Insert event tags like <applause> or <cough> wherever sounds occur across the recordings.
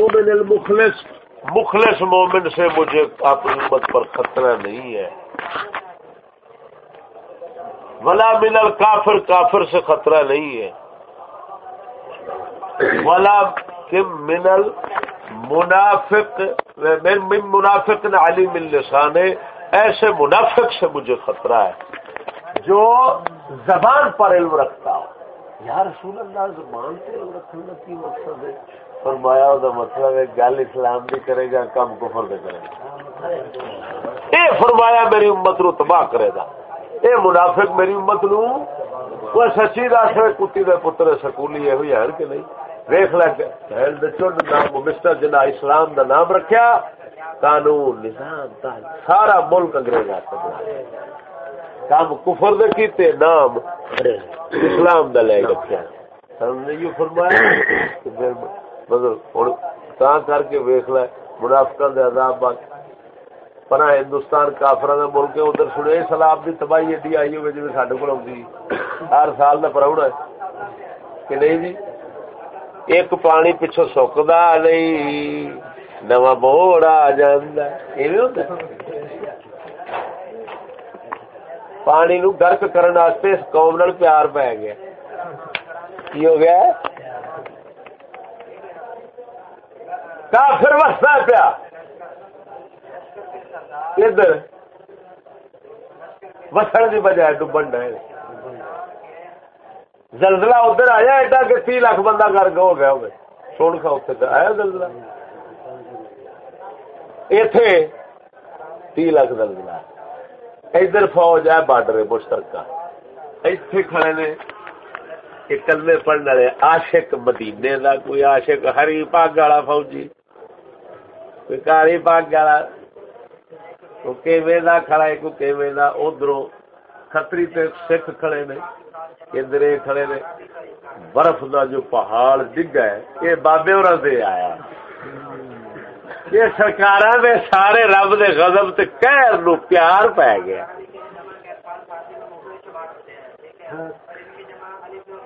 مومن المخلص، مخلص مومن سے مجھے اپنی امت پر خطرہ نہیں ہے۔ ولا من الکافر، کافر سے خطرہ نہیں ہے۔ ولا من المنافق، من منافق علی من لسان ایسے منافق سے مجھے خطرہ ہے جو زبان پر علم رکھتا ہو۔ یا رسول اللہ، زبان سے علم رکھنے کی مقصد ہے۔ فرمایا دا مطلب ہے، گل اسلام بھی کرے گا، کم کفر بھی کرے گا۔ اے فرمایا، میری امت نو تباہ کرے گا۔ اے منافق، میری امت نو۔ وہ سچی دس کتی دے پتر سکولی یہ ہوئی ہے کہ نہیں۔ ویخ لگ نام مسٹر جنا اسلام دا نام رکھیا۔ قانون، نظام سارا ملک انگریز کام کفر دے کیتے، نام اسلام دا لے رکھیا۔ یہ فرمایا۔ مطلب کر کے ویخ لے منافقہ دے عذاب بات پنا ہندوستان کافر ملک ادھر سنے سلاب کی تباہی ایڈی آئی ہوگی جی سڈے کو آئی ہر سال کا پراؤن ہے، کہ نہیں جی؟ ایک پانی پچھو سکتا نہیں، نواں موڑ آ پانی نو گرک کرنے اس قوم نال پیار پی گیا۔ کی ہو گیا؟ کافر وستا پیا۔ ادھر۔ وسن کی بجائے ڈبن ڈے۔ زلزلہ ادھر آیا، ایڈا کہ تی لاکھ بندہ کر کے ہو گیا ہوگا۔ سن کھا اتنے آیا زلزلہ۔ اتے تی لاکھ زلزلہ۔ ادھر فوج ہے بارڈر مشترکہ۔ اتنے کھڑے نے کلے پڑھنے والے عاشق مدینے دا، کوئی عاشق ہری پاگ والا فوجی۔ کوئی کالی پاگ والا کھڑا ہے، کوئی ادھروں کتری سکھ کھڑے نے ادھر کھڑے نے۔ برف دا جو پہاڑ ڈگا ہے، یہ بابے اور دے آیا۔ یہ سرکار دے سارے رب دے غضب تے قہر نو پیار پی گیا۔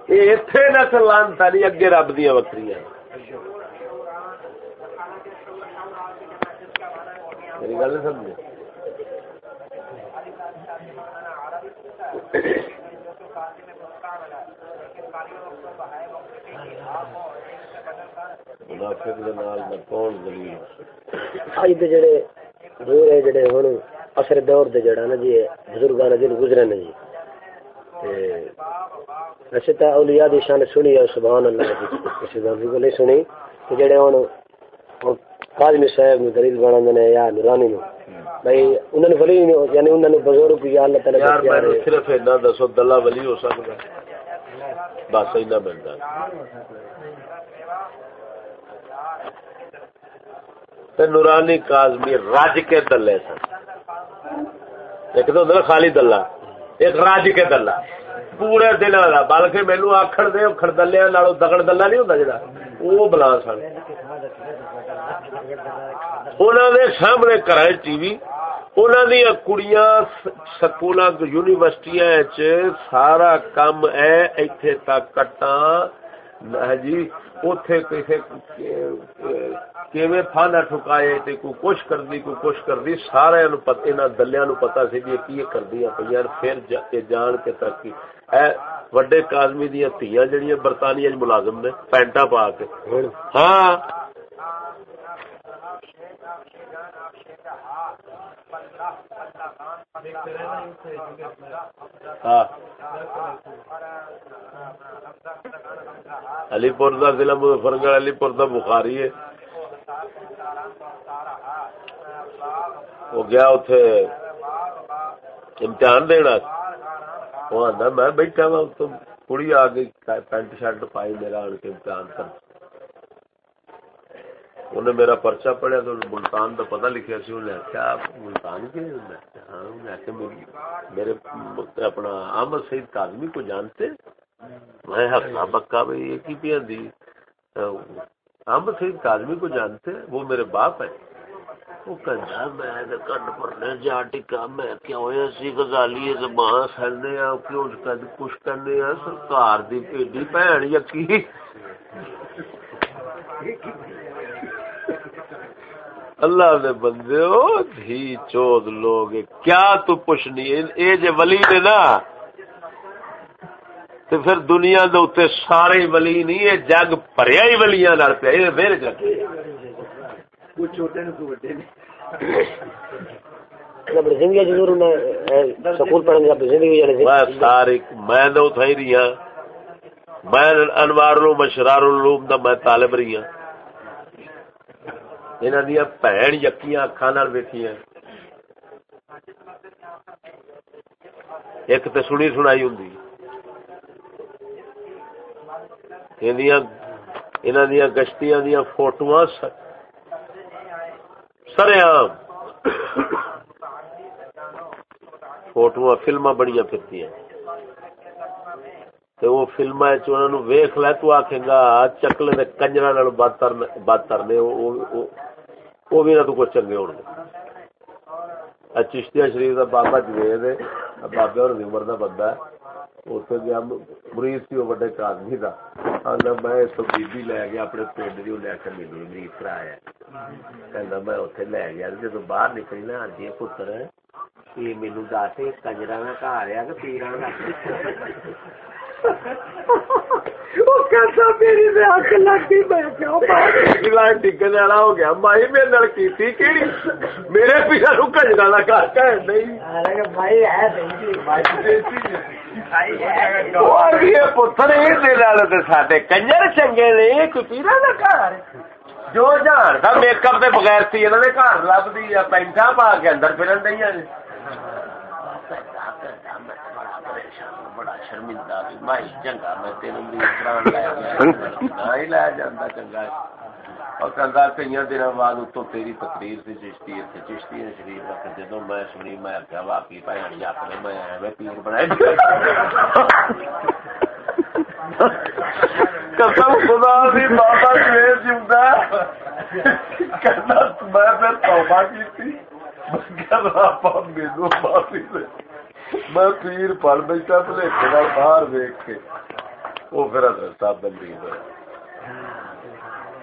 اتے نہ لانتا نہیں اگے رب دیا وکری میری گل سمجھے۔ جڑے دور ہے، جڑے ہن اثر دور دے جڑا نا جی بزرگاں دے گزرے نے جی۔ ویسے اولیاء دی شان سنی ہے، سبحان اللہ جی۔ کسی نہیں سنی کہ جڑے ہن قاضی صاحب نو دلیل بنا نے یا نورانی نو۔ بھائی انہوں نے ولی یعنی انہوں نے بزرگ یا اللہ تعالی یار میں صرف اتنا دسو دلہ ولی ہو سکتا بس اتنا بنتا تے نورانی کاظمی راج کے دلے سن۔ ایک تو ہوتا خالی دلہ۔ ایک راج کے دلہ۔ پورے دن والا بلکہ مینو آخر دے کھڑ دلیا دگڑ دلہ نہیں ہوتا جا وہ بلا سن۔ سامنے کرا ٹی وی کڑیاں سکول یونیورسٹی سارا کام ہے ایتھے تک کٹا جی اوتھے کسے کیویں ٹھکائے تے کو کچھ کر دی کو کچھ کر دی سارے نو پتہ انہاں دلیاں نو پتہ سی کہ کی کردیاں پیاں پھر جان کے ترقی اے وڈے کاظمی دی تھیاں جڑیاں برطانیہ وچ ملازم نے پینٹا پا کے۔ ہاں ہاں۔ ہاں۔ علی پور کا ضلع مظفر گڑھ علی پور کا بخاری ہے۔ وہ گیا اتے امتحان دینا۔ وہ آدھا میں بیٹھا وا کڑی آ گئی، پینٹ شرٹ پائی، میرا آن کے امتحان کر انہیں میرا پرچا پڑھیا تو ملتان کا پتا لکھا سی انہیں آخیا ملتان کی ہاں میرے اپنا احمد سعید کاظمی کو جانتے میں ہسا بکا بھائی یہ کی پی دی احمد سعید کاظمی کو جانتے وہ میرے باپ ہے وہ کہنا میں کنڈ پرنے جا ٹکا میں کیا کیوں اسی گزالی زبان سڑنے کیوں کچھ کرنے آ سرکار دی پیڈی بھن یقین اللہ دے بندے ہو دھی چود لوگ کیا تو پوچھنی اے جے ولی نے نا تے پھر دنیا دے اوتے سارے ولی نہیں اے جگ بھریا ہی ولیاں نال پیا۔ اے ویر جگ کچھ چھوٹے نے کو بڑے نے میں میں انوار مشرار العلوم دا میں طالب رہی ہوں انہاں دی بہن یکیاں اکھاں نال ویکھیاں ایک تے سنی سنائی ہوندی انہاں دی گشتیاں دی فوٹواں سریام فوٹو فلما بڑی پھرتی وہ فلم ویخ لے تو آخ گا چکلے نے کنجر بدتر نے وہ بھی تو کچھ چنگے ہو چشتیا شریف کا بابا جوید بابے اور عمر کا بندہ اتنے گیا مریض سی وہ وڈے آدمی کا میں اس بی لے گیا اپنے پنڈ کی لے کے میرے مریض کرایا کہ میں اتنے لے گیا جب باہر نکلی نا جی پتر یہ مینو دس کنجرا کا گھر آ کہ پیرا میرے پتر سڈے کنجر چنگے نے کوئی پیرا گھر جو جان تھا میک اپ بغیر سی انہوں نے گھر لبھی پینٹا پا کے اندر پھرن دیا بڑا شرمندہ چنگا میں تین لایا جانا چنگا اور کنگا کئی دن بعد اتو تیری تقریر سے چشتی اتنے چشتی نے شریف رکھ جدو میں سنی میں کیا واقعی بھائی اپنے میں ایویں پیر بنائی قسم خدا دی بابا شیر جمدا کہنا میں پھر توبہ کی تھی میرے معافی سے میں پیر پڑ بیٹھا، بلیٹے کا باہر ویک کے۔ وہ پھر حضرت صاحب بندی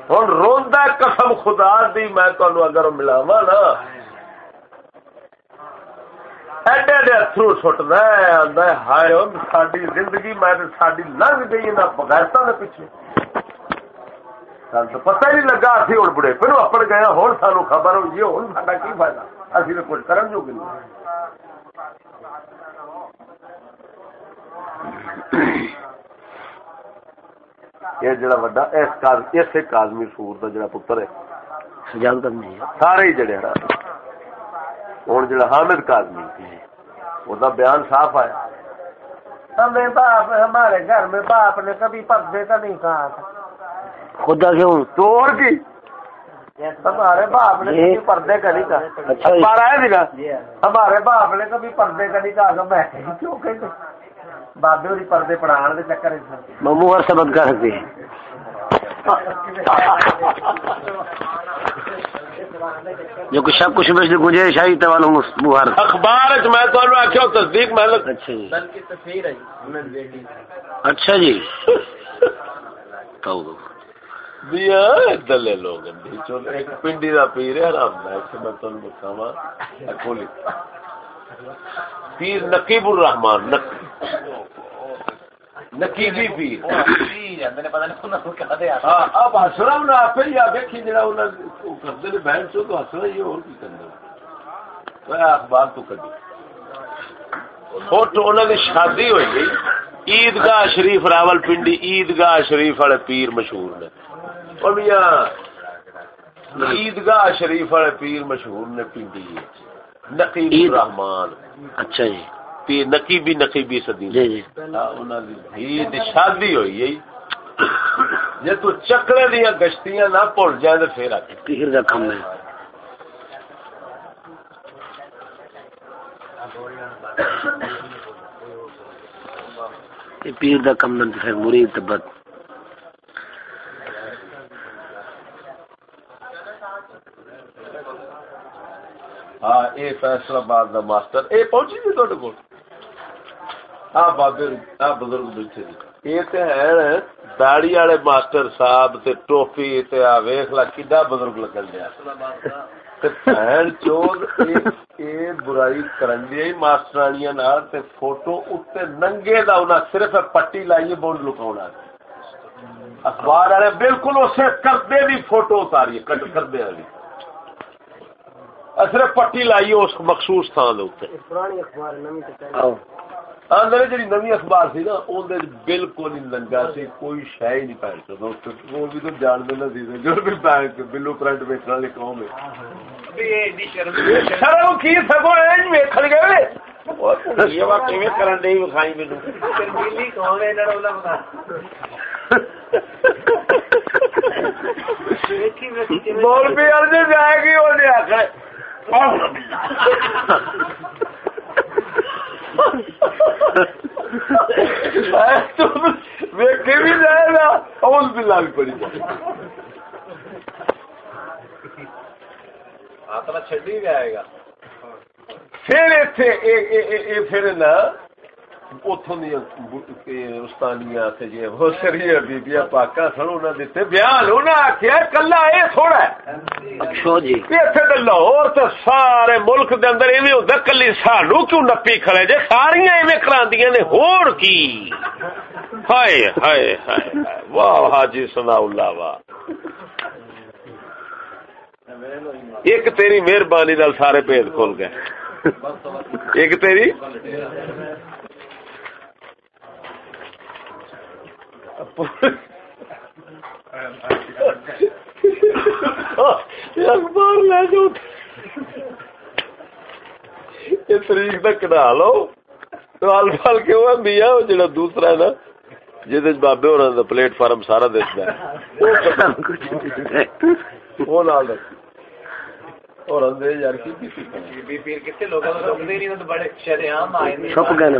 ہوں روا قسم خدا دی، میں تمہیں اگر ملاوا نا۔ ایڈے ایڈے اترو سٹنا آدھا ہائے ساری زندگی میں ساری لنگ گئی نہ بغیرتا نے پیچھے۔ سن تو پتہ ہی نہیں لگا، اسی ہوں بڑے پھر اپن گیا ہوں سانو خبر ہوئی ہوں سا کی فائدہ؟ اسی تو کچھ کرن جو نہیں۔ یہ جڑا وڈا اس اس کازمی سور دا جڑا پتر ہے۔ سارے ہی جڑے ہوں جڑا حامد کازمی وہ بیان صاف آیا۔ ہمیں باپ ہمارے گھر میں باپ نے کبھی پردے کا نہیں کہا تھا۔ خدا کیوں چور کی؟ ہمارے باپ نے کبھی پردے کا نہیں کہا۔ اچھا ہمارے باپ نے کبھی پردے کا نہیں کہا۔ میں کیوں کہتے؟ بابے ہوئی پردے پڑھان دے چکر ممو ہر سبق کر سکتے ہیں جو کچھ شک کچھ بچ گنجائش آئی تو والوں مہر اخبار میں تو آخیا تصدیق میں اچھا جی۔ اچھا جی۔ <laughs> دلے لوگ پنڈی کا پیر ہے میں کھولی پیر نقیب الرحمان نقیبی پیر اب ہسنا انہیں آپ ہی آ دیکھی جا کرتے بہن چو تو ہسنا ہی اور کی کرنا اخبار تو کدی فوٹو انہوں نے شادی ہوئی گئی عیدگاہ شریف راول پنڈی عیدگاہ شریف والے پیر مشہور نے عیدگاہ شریف والے پیر مشہور نے پنڈی نقیب الرحمان۔ اچھا جی۔ پیر نقیبی نقیبی صدی جی جی۔ انہاں شادی ہوئی ہے۔ جے تو چکلے دیا گشتیاں نہ بھول جائے تو پھر آ پیر دا کم ہے۔ پیر دا کم نہ پھر مرید تبت ہاں یہ فیصلہ باد کا ماسٹر یہ پہنچی جی تھوڑے کو ہاں بابے ہاں بزرگ بیٹھے جی یہ تے ہے داڑی والے ماسٹر صاحب تے ٹوپی تے آ ویکھ لا کڈا بزرگ لگن دیا۔ تے بہن چود، اے برائی کرن دی ماسٹرانیاں نال تے فوٹو اوتے ننگے دا انہاں صرف پٹی لائیے بونڈ لکاونا اخبار والے بالکل اسے کردے دی فوٹو اتاری کٹ کردے والی۔ صرف پٹی لائیے اس مخصوص تھان دے اوتے پرانی اخبار نویں تے آندر جی نوی اخبار سی نا اندر بالکل ہی ننگا سی کوئی شہ ہی نہیں پہن سکتا۔ وہ بھی تو جان دینا سی جو بھی بینک بلو پرنٹ ویچنے والے قوم شرم کی سگو ویکن گئے بول بھی ارج جائے گی وہ نہیں آخر ویکے بھی جائے گا اور بھی لال پڑی جائے بھی گا. پھر پھر نا استانیاں جی سن بیان کلا تھوڑا اچھا جی لاہور سارے ملک دے اندر ایویں ہوتا کلی سانو کیوں نپی کھڑے جے ساریا ایویں کراندیاں نے ہور کی ہائے ہائے ہائے واہ حاجی سنا اللہ واہ ایک تیری مہربانی نال سارے بھید کھول گئے ایک تیری اخبار لے جاؤ تاریخ تک کٹا لو سال سال کیوں ہے میاں جڑا دوسرا ہے نا جہد بابے ہو پلیٹ فارم سارا دستا ہے۔ وہ لال رکھ اور یار کی پیر کتے لوگوں کو روکتے نہیں تو بڑے شریعام آئے چھپ گئے نا۔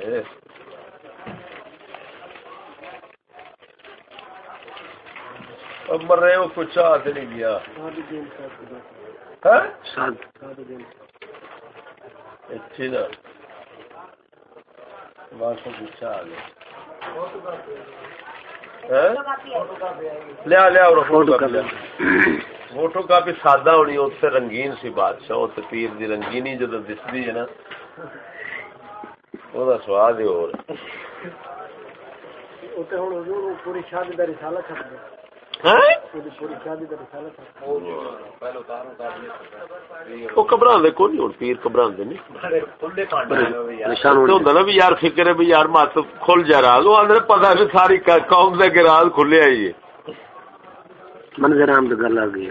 Yes. مر رہے ہو کچھ ہاتھ نہیں گیا۔ لیا لیا فوٹو کافی سادہ ہونی اتنے رنگین سی بادشاہ اتنے پیر دی رنگینی جدو دستی ہے نا۔ وہ سواد ہی اور۔ پوری شادی کا رسالہ چھپ گیا گھبرا کون پیر گھبرا نا بھی یار فکر ہے یار مت کھل جا راز وہ آدھے پتا بھی ساری قوم دے کے راز کھلے آئی ہے منظر عام گل آ گئی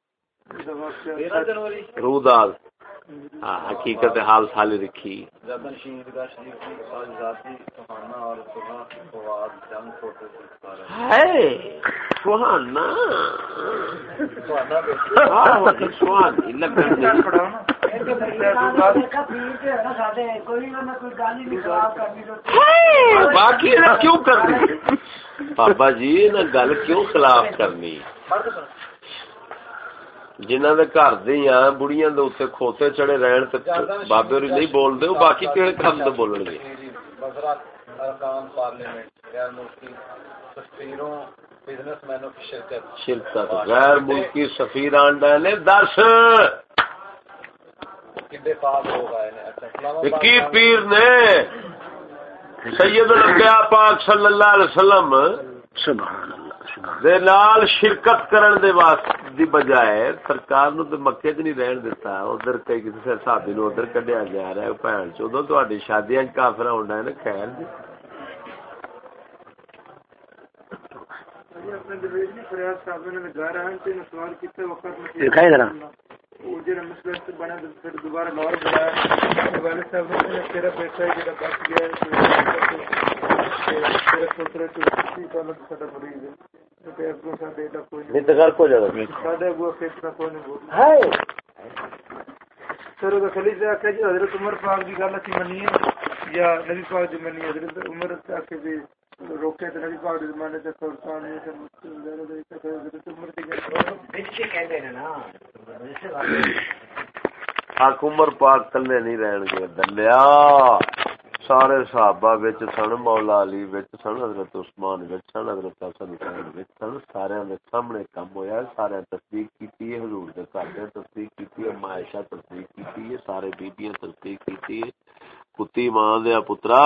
رودال ہاں، حقیقت حال سال رکھی سہانا باقی کیوں کرنی پاپا جی گل کیوں خلاف کرنی؟ جنہ دے گھر دیا بڑیاں دے اتنے کھوتے چڑے رہن تے بابے ہوری نہیں بول دے باقی کہڑے کام تے بولن گے شرکت غیر ملکی سفیر آنڈا نے دس کی پیر نے سید الانبیاء پاک صلی اللہ علیہ وسلم دے نال شرکت کرن دے واسطے دی بجائے سرکار نو تے مکے چ نہیں رہن دیتا ادھر کئی کسی صحابی نو ادھر کڈیا جا رہا ہے بھن چودوں تہاڈی شادیاں کافر ہوندا ہے نا خیر جی۔ دکھائی ذرا۔ دوبارہ لاہور بلایا والد صاحب نے تیرا بیٹا ہے جڑا بچ گیا تیرا پوترا چوٹی سال ساڈا مریض ہے انتقال کو جگہ سر خلیج آخیا جی حضرت عمر پاک کی گل اچھی منی ہے۔ یا نبی پاک کی منی حضرت عمر آخے بھی روکے تو نبی پاک زمانے سے خرسان حضرت عمر عمر پاک کلے نہیں رہن گے دلیا۔ سارے صحابہ وچ سن، مولا علی وچ سن، حضرت عثمان وچ سن، حضرت حسن حسین وچ سن، سارے دے سامنے کم ہویا سارے تصدیق کیتی ہے، حضور دے گھر تصدیق کیتی ہے، معائشہ تصدیق کیتی ہے، سارے بیبییاں تصدیق کیتی ہے، پتی ماں دے پترا،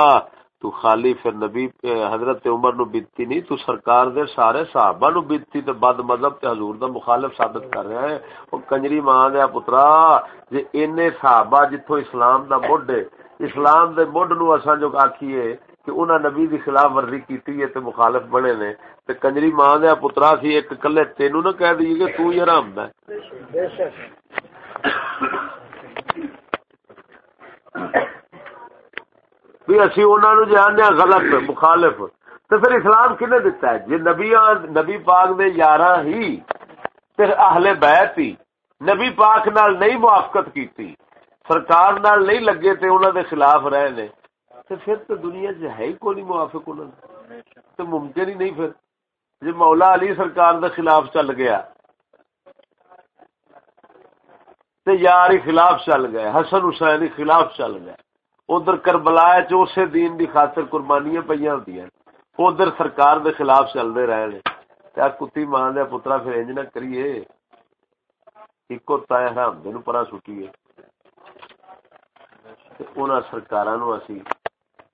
تو خالی پھر نبی، حضرت عمر نو بیتی نہیں، تو سرکار دے سارے صحابہ نو بیتی تے بد مذہب تے حضور دا مخالف ثابت کر رہے ہیں۔ او کنجری ماں دے پترا، جے اینے صحابہ جتھوں اسلام the mid Islam they mid نو اساں جو آکھیے کہ انہاں نبی دی خلاف ورزی کیتی ہے تے مخالف بنے نے، تے کنجری ماں دے پترا سی ایک کلے تینو نہ کہہ دی کہ تو ہی حرام ہے بھی اسی انہاں نو جاننے غلط، مخالف، تے پھر اسلام کنے دتا ہے؟ جے نبی نبی پاک دے یاراں ہی، تے اہل بیت ہی، نبی پاک نال نہیں موافقت کیتی۔ سرکار نال نہیں لگے تے انہاں دے خلاف رہے نے، تے پھر تو دنیا چ ہے ہی کوئی موافق انہاں تے ممکن ہی نہیں پھر۔ جی مولا علی سرکار دے خلاف چل گیا۔ تے یار ہی خلاف چل گئے، حسن حسین ہی خلاف چل گئے۔ ادھر کربلا چ اسے دین دی خاطر قربانیاں پہ ہوتی ادھر سرکار دے خلاف چلتے رہے نے۔ کیا کتی ماں دیا پترا پھر انج نہ کریے۔ ایک تائے حرام دن پرا سٹیے۔ سرکار نو اسی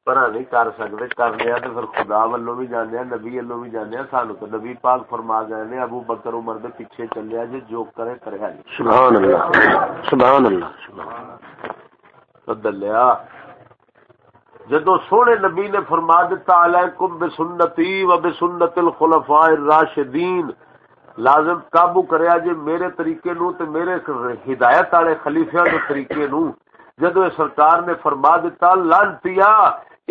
پرا نہیں کر سکتے کر لیا تو پھر خدا ولو بھی جانے نبی بھی جانے سانو تو نبی پاک فرما گئے نے ابو بکر عمر دے پیچھے چلیا جی جو کرے کرے سبحان اللہ سبحان اللہ سبحان دلیا جدو سونے نبی نے فرما دیتا علیکم بسنتی و بسنت الخلفاء الراشدین لازم قابو کریا جی میرے طریقے نو تے میرے ہدایت والے خلیفیاں دے طریقے نو جدو سرکار نے فرما دیتا لانتیا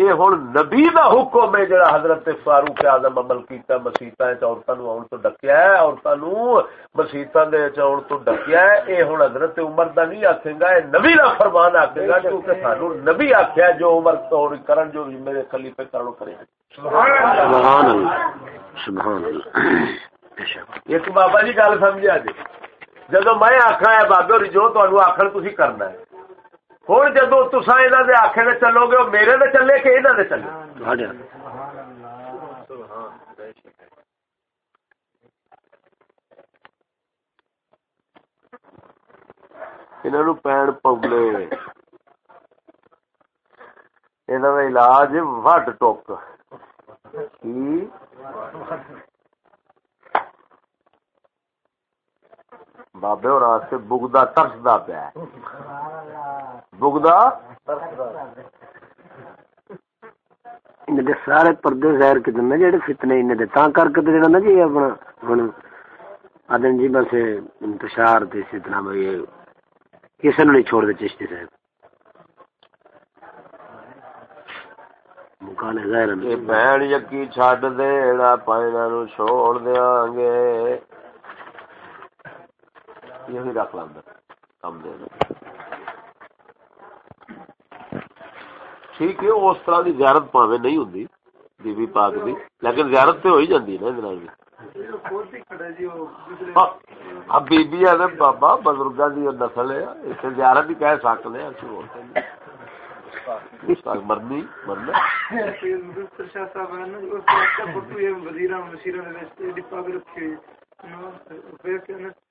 اے ہن نبی دا حکم ہے جڑا حضرت فاروق اعظم عمل کیتا مسیتاں وچ عورتاں نو اون تو ڈکیا ہے عورتاں نو مسیتاں دے وچ اون تو ڈکیا ہے۔ اے ہن حضرت عمر دا نہیں آکھے گا اے نبی دا فرمان آکھے گا کیونکہ سانو نبی آکھیا جو عمر تو کرن جو میرے خلیفے کرن کرے سبحان اللہ سبحان اللہ۔ ایک بابا جی گل سمجھا جی جدو میں آخا ہے بابے جو تمہیں آخر تھی کرنا ہے۔ ہوں جدو تسا دے آخے چلو گے میرے دے چلے کہ یہاں دے چلے انہوں پین پوگلے یہ علاج وڈ ٹوک کی بابے اور سے بگدا ترسدا پیا بگدا؟ سارے پردے ظاہر کے دن جڑے فتنے دے تاں کر کے جڑا نا جی اپنا ہن آدم جی بس انتشار تے فتنہ بھئی کسے نے نہیں چھوڑ دے چشتی صاحب۔ مکانے ظاہر اے بہن یکی چھڈ دینا پائنا نو چھوڑ دیاں گے۔ یہی رکھ کم دے۔ ٹھیک ہے، اس طرح دی زیارت پاوے نہیں ہوں بی بی پاک دی، لیکن زیارت تو ہو ہی جاتی نا بھی اب بی بابا بزرگ کی نسل ہے، اسے زیارت ہی کہہ سکتے ہیں مرنی، مرنا۔ ہاں۔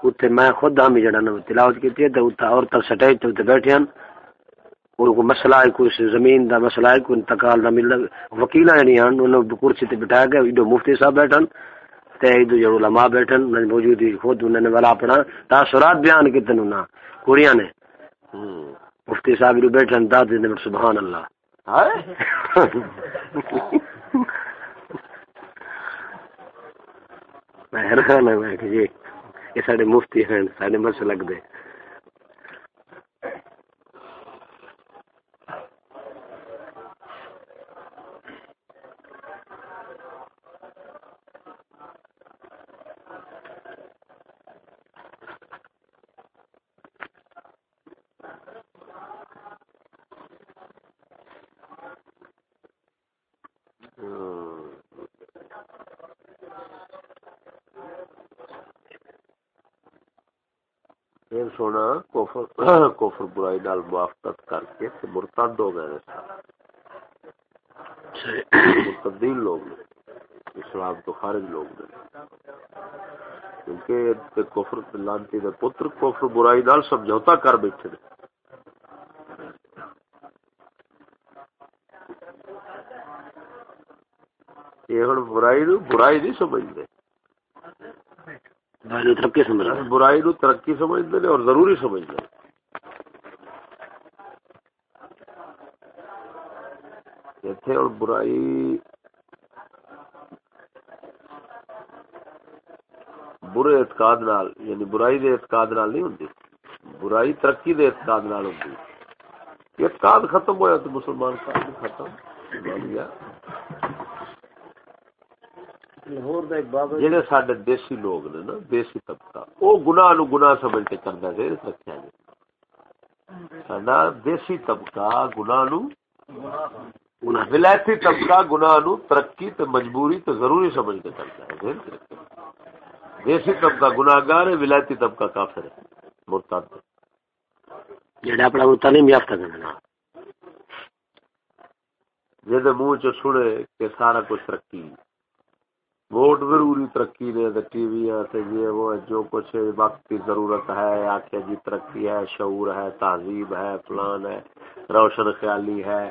اتنے میں خود ہم جڑا نا تلاوت کی تے عورتیں سٹیج تے بیٹھے ہیں ان کو مسئلہ ہے، کوئی زمین دا مسئلہ ہے، کوئی انتقال دا مل وکیل یعنی ہیں انہوں نے کرسی تے بٹھایا گیا ایڈو مفتی صاحب بیٹھن۔ تے ایڈو جو علماء بیٹھن انہوں نے موجودی خود انہوں نے والا اپنا تاثرات بیان کیتے نا کوڑیاں نے۔ مفتی صاحب ایڈو بیٹھن، داد دے سبحان اللہ۔ <laughs> میں حیران ہے کہ جی۔ یہ سارے مفتی ہیں سارے مسلک دے پھر سونا کوفر کوفر برائی نال موافقت کر کے مرتد ہو گئے مرتدین لوگ نے اسلام تو خارج لوگ نے کیونکہ کوفر لانتی دے پتر کوفر برائی نال سمجھوتا کر بیٹھے نے۔ یہ ہوں برائی نو برائی نہیں سمجھتے ترقی سمجھ برائی نو ترقی سمجھ سمجھتے اور ضروری سمجھ سمجھتے اتنے اور برائی برے اعتقاد نال یعنی برائی دے اعتقاد نال نہیں ہوندی۔ برائی ترقی دے اعتقاد نال ہوندی۔ اعتقاد ختم ہویا تو مسلمان کا ختم۔ بن گیا۔ جڑے سڈے دیسی لوگ نے نا دیسی طبقہ وہ گناہ نو گناہ سمجھ کے کرنا دے رکھا جی دیسی طبقہ گناہ نو ولایتی طبقہ گناہ نو ترقی تے مجبوری تے ضروری سمجھ کے کرتا ہے دیسی طبقہ گناہ گار ہے ولایتی طبقہ کافر ہے مرتد جڑا اپنا تعلیم یافتہ کرنا جے منہ چ سنے کہ سارا کچھ ترقی ووٹ ضروری ترقی نے ٹی وی یہ وہ جو کچھ وقت کی ضرورت ہے آخیا جی ترقی ہے شعور ہے تہذیب ہے فلان ہے روشن خیالی ہے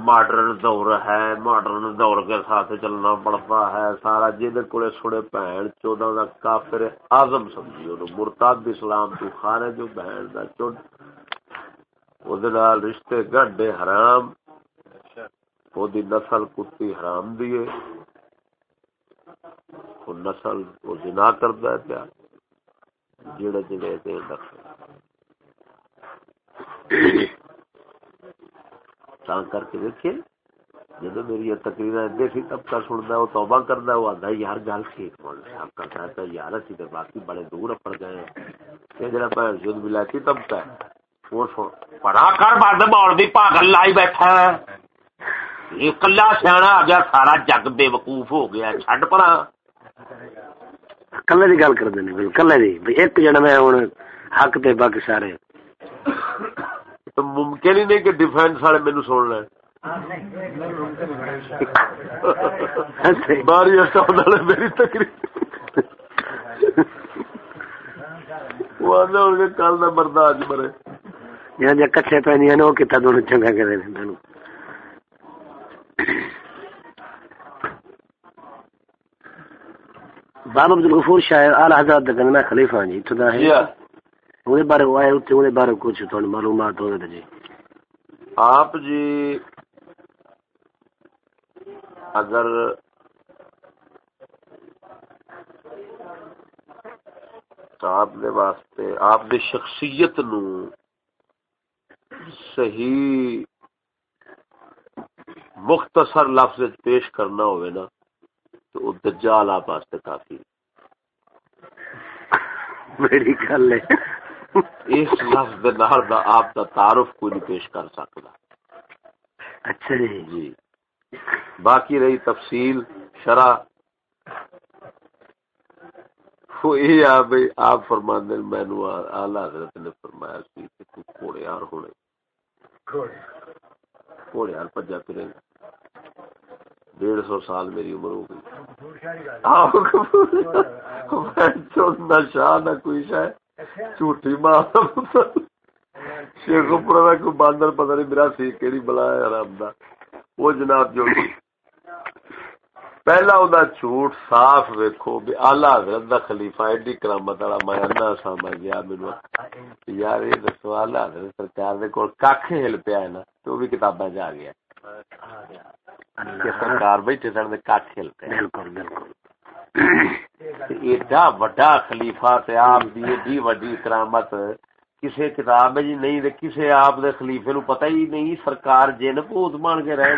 ماڈرن دور ہے ماڈرن دور کے ساتھ چلنا پڑتا ہے۔ سارا جہد کو سنے بہن چودہ کا کافر آزم سمجھی وہ مرتاد اسلام تو خارے جو بہن کا چھ رشتے گڈے حرام وہ نسل کتی حرام دیے نسل وہ جنا کرتا ہے پیا جڑے جڑے دے رکھ کر کے دیکھیے جب میری تقریر دیسی طبقہ سنتا ہے وہ توبہ کرتا ہے وہ آدھا یار گل ٹھیک مولنا کرتا ہے تو یار اسی تو باقی بڑے دور پڑ گئے ہیں۔ یہ جڑا بھن شد ولایتی طبقہ ہے۔ وہ سن، پڑھا کر بعد مولوی پاگل لائی بیٹھا ہے۔ کلا سیاح آ گیا، سارا جگ بے وقوف ہو گیا چڈ پڑا کلے کی گل کرتے ہیں کلے کی ایک جنا میں ہوں حق دے باقی سارے تو ممکن ہی نہیں کہ ڈیفینس والے میرے سن لیں باری میری تقریر وہ آدھے کل کا مرد اج مرے جہاں کچھ پہ وہ کتنا دونوں چنگا کرے بابا عبد الغفور شاہ اعلی حضرت دا میں خلیفہ جی تو دا ہے اون بارے وہ آئے اون بارے کچھ تو معلومات ہو دے جی۔ آپ جی اگر آپ دے واسطے آپ دی شخصیت نو صحیح مختصر لفظ پیش کرنا ہوئے نا تو دجال آپ واسطے کافی میری گل ہے۔ اس لفظ دا آپ دا تعارف کوئی نہیں پیش کر سکتا۔ اچھا جی۔ جی۔ باقی رہی تفصیل شرح۔ وہ یہ آ بھائی آپ فرمان دیں میں نو حضرت نے فرمایا سی کہ تو کوڑے ہونے کوڑے آر پجا پھرے ڈیڑھ سو سال میری عمر ہو گئی۔ نشا نہ کوئی شاید جھوٹی ماں۔ شیخ کا کوئی باندر پتہ نہیں میرا سی کہڑی بلا ہے آرام دا۔ وہ جناب جو پہلا ادا جھوٹ صاف ویکو بھی آلہ حضرت دا خلیفہ ایڈی کرامت والا میں انا سا گیا مینو یار، یہ دسو آلہ حضرت سرکار دے کول کھ ہل پیا ہے نا، تو بھی کتاباں جا گیا۔ کہ سرکار بیٹھے سن دے کھ ہل پیا بالکل۔ بالکل ایڈا وڈا خلیفہ تے آپ دی ایڈی وڈی کرامت کسے کتاب جی نہیں دے کسے آپ دے خلیفے نو پتہ ہی نہیں سرکار جن بھوت مان کے رہے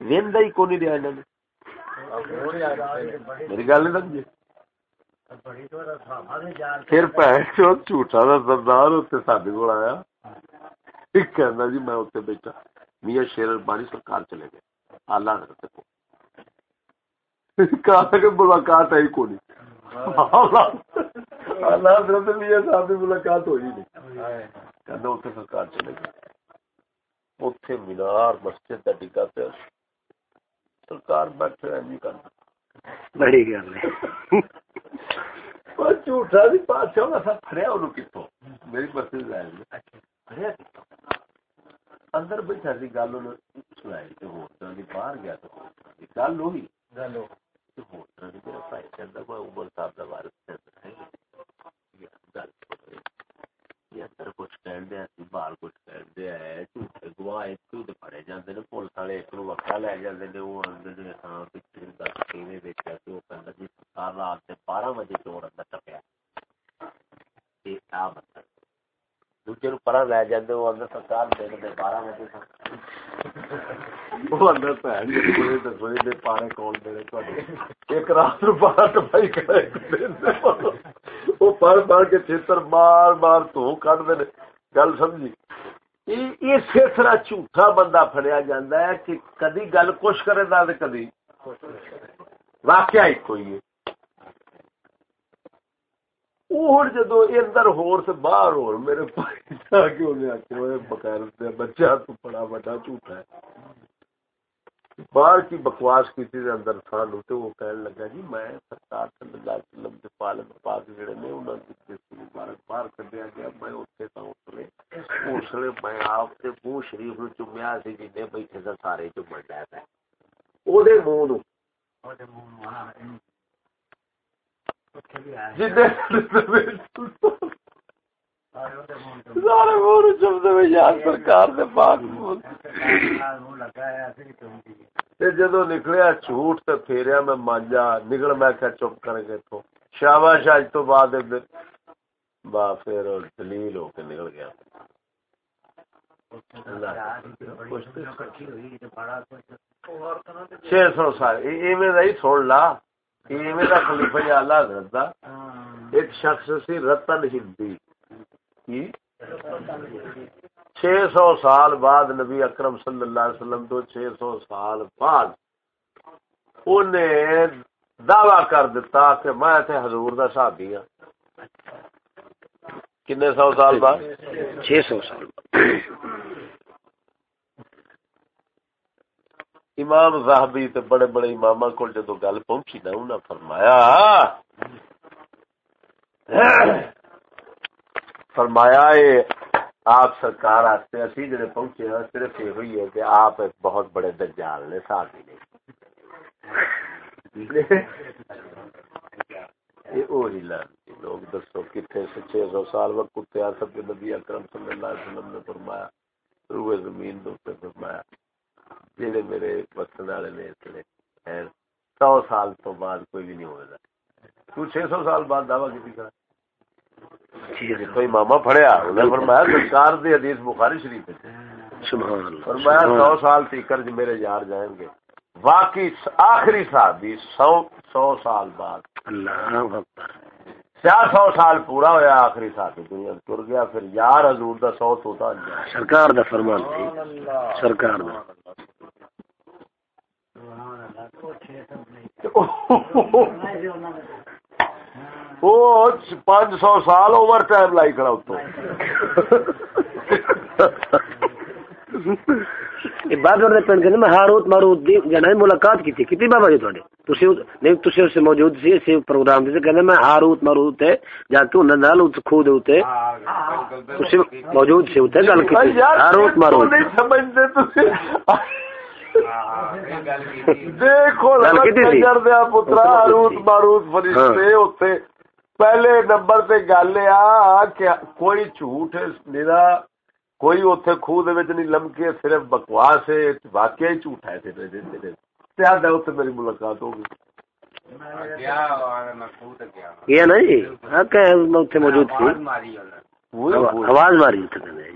ویندا ہی کونی دیا انہاں نے میری گل نہیں سمجھے پھر جھوٹا سردار سڈے کو آیا۔ کہنا جی میں اتنے بیٹھا۔ میاں شیر بانی سرکار چلے گئے آلہ حضرت کو۔ کہا کہ ملاقات آئی کو نہیں آلہ حضرت میاں صاحب کی ملاقات ہوئی نہیں۔ کہنا اتنے سرکار چلے گئے۔ اتنے مینار مسجد کا ٹیکا پہ سرکار بیٹھے نہیں کرنا بڑی گل ہے۔ جھوٹا بھی بادشاہ سب فریا ان کتوں؟ میری مسجد لائے اندر بیٹھا سی گل سنائی تو ہوٹل کی باہر گیا تو گل ہوئی گل ہوٹل میرا بھائی کہنا میں عمر صاحب کا وارث گل اندر کچھ کہن دیا باہر کچھ کہن دیا ہے۔ جھوٹے گواہ ایک پڑے جاندے نے پولیس والے ایک نو لے جاندے نے وہ اندر نے ہاں پچھلے دس کیویں دیکھا کہ وہ کہندا جی سرکار رات دے 12 بجے چور اندر ٹپیا اے آ مطلب دوجے نو پرا لے جاندے وہ اندر سرکار دے دے 12 بجے وہ اندر پہن دے کوئی تے کوئی دے پارے کول دے تواڈے ایک رات نو پارا ٹپائی کرے وہ پڑھ پڑھ کے چیتر مار مار تو کٹ دے گل سمجھی اسی طرح جھوٹا بندہ فڑیا جاتا ہے کہ کدی گل کچھ کرے گا کدی واقعہ ایک ہوئی ہے جدو ادھر ہور سے باہر ہور میرے بھائی جا کے انہیں آخر بقیر بچہ تو بڑا بڑا جھوٹا ہے۔ باہر کی بکواس کی تھی اندر سان ہوتے وہ کہنے لگا جی میں سرکار صلی اللہ علیہ وسلم کے پالن پاک جڑے نے انہاں دی جس مبارک باہر کڈیا گیا میں اوتھے تا اسلے اسلے میں آپ تے منہ شریف نو چومیا سی جی بیٹھے دا سارے چومن او دے منہ نو جی جدو نکلیا جھوٹ تے پھیریا میں مانجا نکل میں کیا چپ کر کے تو شاباش اج تو بعد با پھر دلیل ہو کے نکل گیا۔ چھ سو سال۔ ایویں ہی سن لا۔ ایویں دا خلیفہ اللہ حضرت دا۔ ایک شخص سی رتن ہندی۔ چھ سو سال بعد نبی اکرم صلی اللہ علیہ وسلم تو چھ سو سال بعد انہیں دعوی کر دیتا کہ میں تے حضور دا صحابی ہوں کنے سو سال بعد؟ چھ سو سال امام زاہبی تے بڑے بڑے امام کو جدو گل پہنچی نا انہاں فرمایا فرمایا آپ سرکار آتے اسی جڑے پہنچے ہیں، صرف یہ ہوئی ہے کہ آپ ایک بہت بڑے دجال نے ساتھ ہی نہیں لوگ، دسو کتنے سے چھ سو سال وقت کتے سب کے نبی اکرم صلی اللہ علیہ وسلم نے فرمایا، روئے زمین دو پہ فرمایا جڑے میرے وقت والے نے اس لیے سو سال تو بعد کوئی بھی نہیں ہوگا تو چھ سو سال بعد دعویٰ کسی کا کوئی ماما پڑیا انہیں فرمایا سرکار دی حدیث بخاری شریف فرمایا سو سال تیکر جو میرے یار جائیں گے۔ واقعی آخری صحابی سو سو سال بعد۔ اللہ چار سو سال پورا ہویا آخری صحابی دنیا تر گیا پھر یار حضور دا سو توتا سرکار دا فرمان تھی۔ سرکار دا۔ <laughs> وہ پانچ سو سال اوور ٹائم لائی کھڑا اتو کہندے میں ہاروت ماروت دی جنا ملاقات کیتی کیتی بابا جی تسی نہیں تسی اس موجود سی اس پروگرام دے میں ہاروت ماروت تے جا کے انہاں نال اس خود اوتے۔ تسی موجود سی اوتے گل ہاروت ماروت۔ نہیں سمجھدے تسی دیکھو کنجر دیا پترا ہاروت ماروت فرشتے اوتے۔ پہلے نمبر تے گل آ کہ کوئی جھوٹ میرا کوئی اتنے خوہ نہیں لمکے صرف بکواس ہے واقعی جھوٹ ہے میری ملاقات ہوگی موجود آواز ماری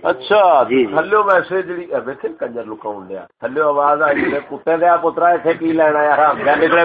اچھا جی تھلو ویسے جی ویسے کنجر لکاؤ لیا۔ تھلو آواز آئی کتے دیا پترا اتنے کی لینا یار نکلے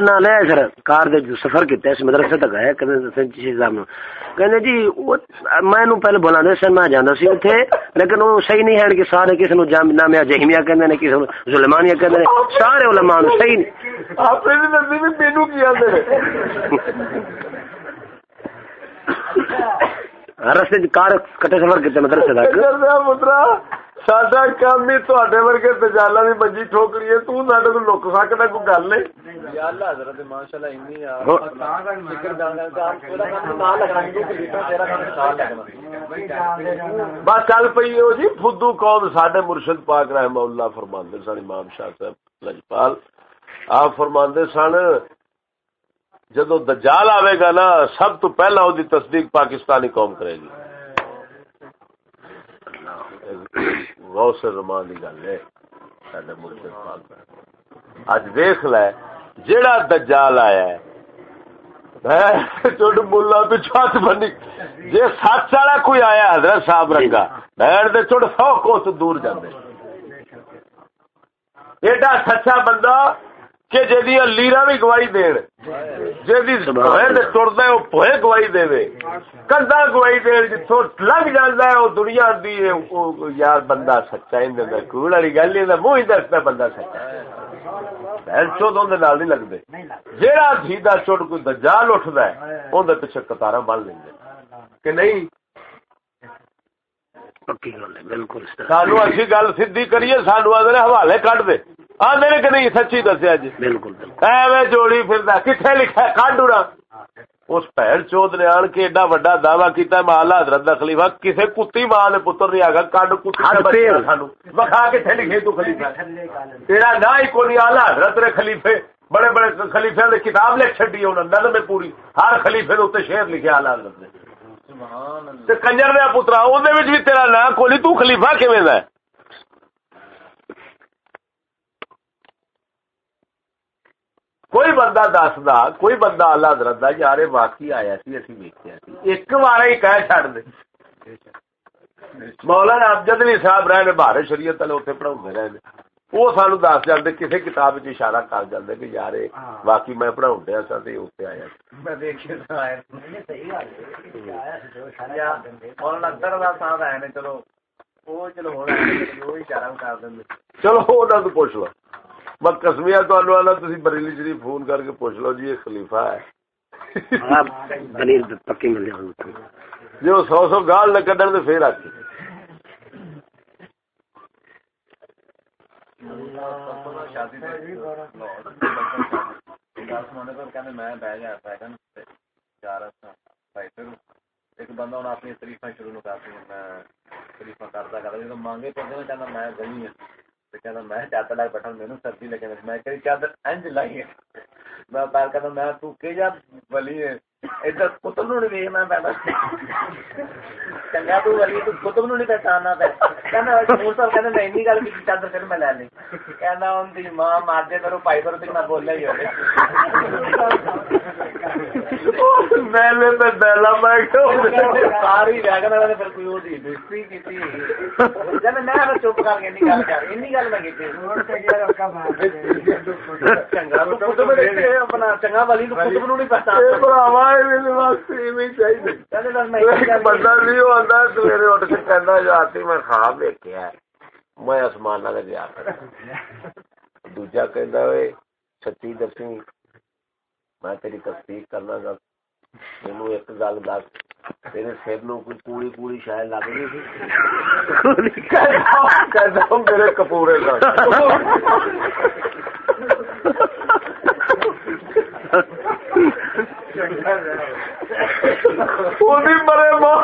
نام ہے سر کار سفر کیا مدرسے تک ہے جی میں پہلے بولا سر میں جانا سی اتنے لیکن وہ صحیح نہیں ہے کہ سارے کسی نو جامع جہمیا کہ کسی نو ظلمانیا کہ سارے علماء صحیح مینو کیا <laughs> رستے کار کٹے سفر کیتے مدرسے تک پترا ساڈا کام ہی تواڈے ورگے تجالا دی منجی ٹھوکری ہے تو ساڈے تو لک سکدا کوئی گل نہیں یا اللہ حضرت ماشاءاللہ انی بس چل پئی ہو جی فدو قوم ساڈے مرشد پاک رحمہ اللہ فرماندے سن امام شاہ صاحب لجپال آپ فرماندے سن جدو دجال آئے گا نا، سب تو پہلا وہ تصدیق پاکستانی قوم کرے گی۔ غوث رمان کی گل ہے اج دیکھ لے، جیڑا دجال آیا ہے ملا پچھو ہاتھ بنی۔ جی سچ والا کوئی آیا حضرت صاحب رنگا، بہن دے چڑ سو کو دور جاندے۔ ایڈا سچا بندہ کہ جی لیرا بھی گواہی دین۔ جی ترد ہے وہ پوئے گواہی دے کندا گواہی دین جتوں لگ جانا ہے وہ دنیا دی یار بندہ سچا اندر کوڑ والی گل منہ ہی دستا بندہ سچا چود نہیں کوئی دجال ہے اندر پیچھے کتارا بن لیں کہ نہیں؟ بالکل سانو اچھی گل سی کریے سانو آدھے حوالے کٹ دے۔ آدھے کہ نہیں سچی دسیا جی۔ بالکل ایویں جوڑی پھر کتنے لکھا کاڈوڑا اس پہل چود نے آن کے ایڈا وڈا دعوی کیتا مالا حضرت دا خلیفہ کسے کتی ماں نے پتر نہیں آگا کڈ کتی سانو۔ بخا کتنے لکھے تو خلیفہ۔ تیرا نہ ہی کوئی آلہ حضرت نے خلیفے بڑے بڑے خلیفے نے کتاب لکھ چڈی انہوں نظر میں پوری۔ ہر خلیفے نے اتنے شیر لکھے آلہ حضرت نے۔ کنجر دیا پترا اندر بھی تیرا نام کوئی تو خلیفہ کیویں ہے؟ کوئی بندہ دسدا کوئی بندہ اللہ حضرت دا یار واقعی آیا سی اسی ویکھیا سی ایک بار ہی کہہ چھڑ دے مولانا امجد علی صاحب رہے نے بہار شریعت والے اوتھے پڑھاوندے رہے وہ سانو دس جاندے کسے کتاب وچ اشارہ کر جاندے کہ یار واقعی میں پڑھاون دیا سا تے اوتھے آیا میں دیکھیا تھا آیا صحیح گل مولانا اکثر صاحب آئے نے چلو وہ چلو ہو رہا ہے وہ اشارہ کر دیں چلو انہاں تو پوچھ لو میں کسمیا تھی بریلی شریف فون کر کے پوچھ لو جی یہ خلیفہ ہے جی وہ سو سو گال نہ کڈن تو پھر آتی ایک بندہ اپنی تریفا شروع کرتا کرتا مانگے پہ میں گئی ہوں میں چادر لا بیٹھا میرے سردی لگے میں چادر انج لائی میں پیر میں، تو کہ جا، ولی ہے۔ ادھر کتب نو نہیں ویکھنا پہلا چنگا تو ولی تو کتب نو نہیں پہچاننا پہ کہنا مور صاحب کہنے میں انی گل کی چادر پھر میں لے لی کہنا ان دی ماں مار دے کرو پائی کرو تے میں بولیا ہی ہوے میں نے تے بیلا میں کہ ساری ویگن والے پھر کوئی او دی دوسری کیتی جب میں میں چپ کر کے نہیں گل کر انی گل میں کیتی چنگا تو کتب اپنا چنگا ولی تو کتب نو نہیں پہچانتا بندہ نہیں ہوتا سویرے اٹھ کے کہنا جاتی میں خواب دیکھا میں آسمان والے گیا۔ دوجا کہ سچی دسی میں تیری تصدیق کرنا گا مینو ایک گل دس۔ تیرے سر نو کوئی کوڑی کوڑی شاید لگ رہی میرے کپورے <laughs> مرے ماں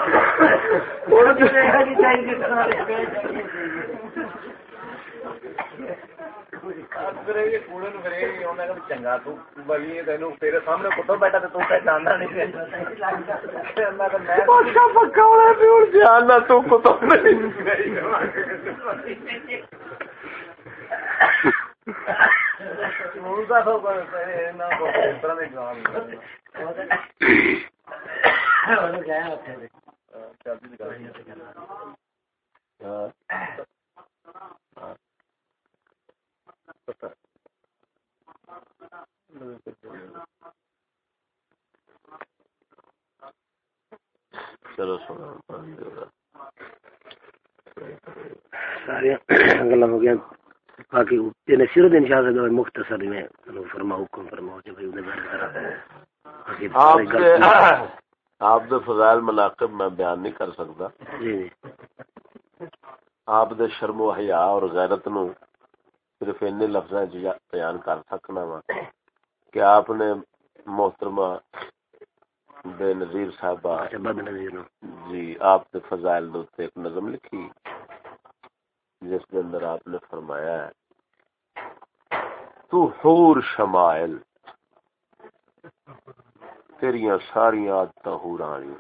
چنگا تیرے سامنے کتوں بیٹھا تو پہچاننا نہیں چلو ساری گلا ہو گیا۔ باقی سیر دن شاہ سے مختصر میں فرما حکم فرماؤ جو بھائی انہیں آپ دے فضائل مناقب میں بیان نہیں کر سکتا آپ دے شرم و حیا اور غیرت نو صرف ان لفظ بیان کر سکنا وا کہ آپ نے محترمہ بے نظیر صاحبہ جی آپ کے فضائل ایک نظم لکھی جس کے اندر آپ نے فرمایا ہے تو حور شمائل۔ تیریاں ساریاں عادت حورانی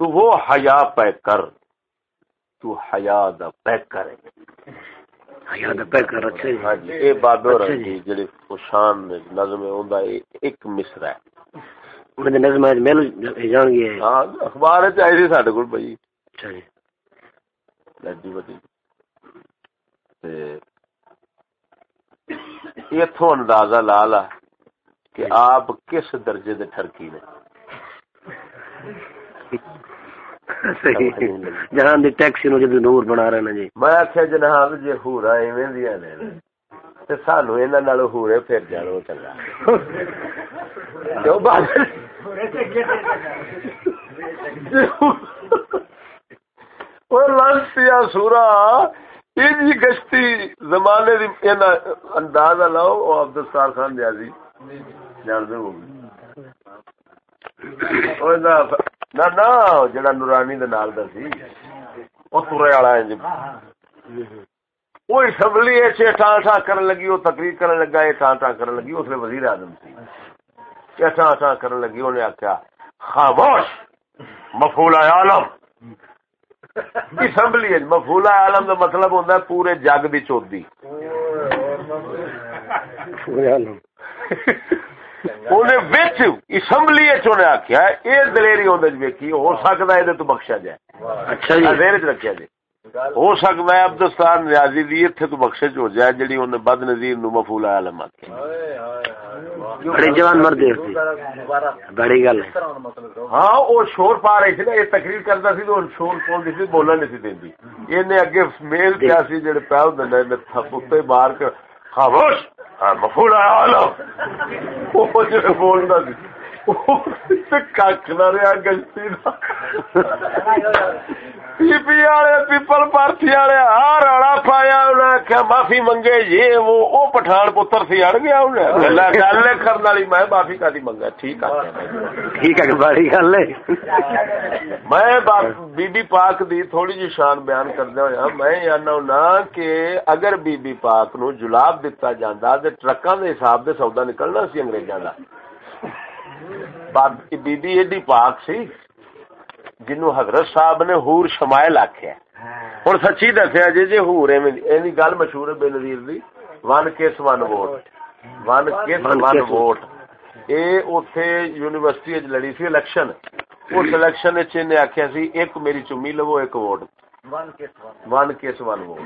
تو وہ حیا پہ کر۔ تو حیا دا پہ کرے حیا دا پہ کر اچھا ہاں جی اے بابے اور جی۔ جڑی شان نظم ہے اوندا ایک مصرع ہے۔ انہاں دے نظم اج مل جان گے ہاں اخبار وچ آئی سی ساڈے کول بھائی۔ اچھا جی۔ لڈی بڑی ایتھوں اندازہ لا لا کہ آپ کس درجے دے ٹھرکی نے؟ جہان دی ٹیکسی نو جدوں نور بنا رہے ہیں جی۔ میں آخیا جناب جی ہورا ایویں دیا نے تے سانو انہاں نال ہورے پھر جانو چنگا۔ جو بات؟ وہ لانسیا سورا۔ انجی گشتی زمانے دی اندازہ لاؤ، او عبدالستار خان نیازی جان دے ہو نہ نہ جڑا نورانی دے نال دا سی۔ او ترے والا ہے جی۔ وہ اسمبلی اچ ٹھا ٹھا کرن لگی، او تقریر کرن لگا، اے ٹھا ٹھا کرن لگی اس نے وزیر اعظم سی۔ اے ٹھا کرن لگی اونے آکھیا، خاموش، مفعول عالم۔ اسمبلی اچ مفعول عالم دا مطلب ہوندا ہے پورے جگ دی عالم۔ اسمبلی آخیا یہ دلیری ویکھی ہو سکتا ہے تو بخشا جائے۔ اچھا جی۔ دیر چ رکھا جائے۔ ہو سکتا ہے عبدالستان ریاضی دی اتنے تو بخشش ہو جائے جڑی انہیں بد نظیر نو مفول عالم آخیا بڑی جوان مرد بڑی گل ہاں وہ شور پا رہی تھی نا یہ تقریر کرتا سی تو شور پاؤں سی بولن نہیں سی دینی یہ اگے میل کیا سی جڑے پہ ہوتے مار کے خاموش مفول عالم وہ جڑے بولتا سی کھ نہ رہا گشتی پی پی والے پیپل پارٹی والے ہر رولا پایا انہیں آخیا معافی منگے یہ وہ او پٹھان پتر سی اڑ گیا انہیں گل کرنے والی میں معافی کا منگا ٹھیک ٹھیک ہے بڑی گل ہے میں بی بی پاک دی تھوڑی جی شان بیان کردیا ہوا میں آنا ہونا کہ اگر بی بی پاک نو جلاب دتا جانا تے ٹرکاں دے حساب دے سودا نکلنا سی انگریزاں دا بی بی ایڈی پاک سی جنو حضرت صاحب نے ہور شمائل آخیا ہوں سچی دسیا جی جی ہور گل مشہور ہے بے نظیر دی۔ One case one vote. One case one vote. یہ یونیورسٹی لڑی سی الیکشن۔ اس الیکشن آخیا سی ایک میری چمی لو ایک vote. One case one. Vote.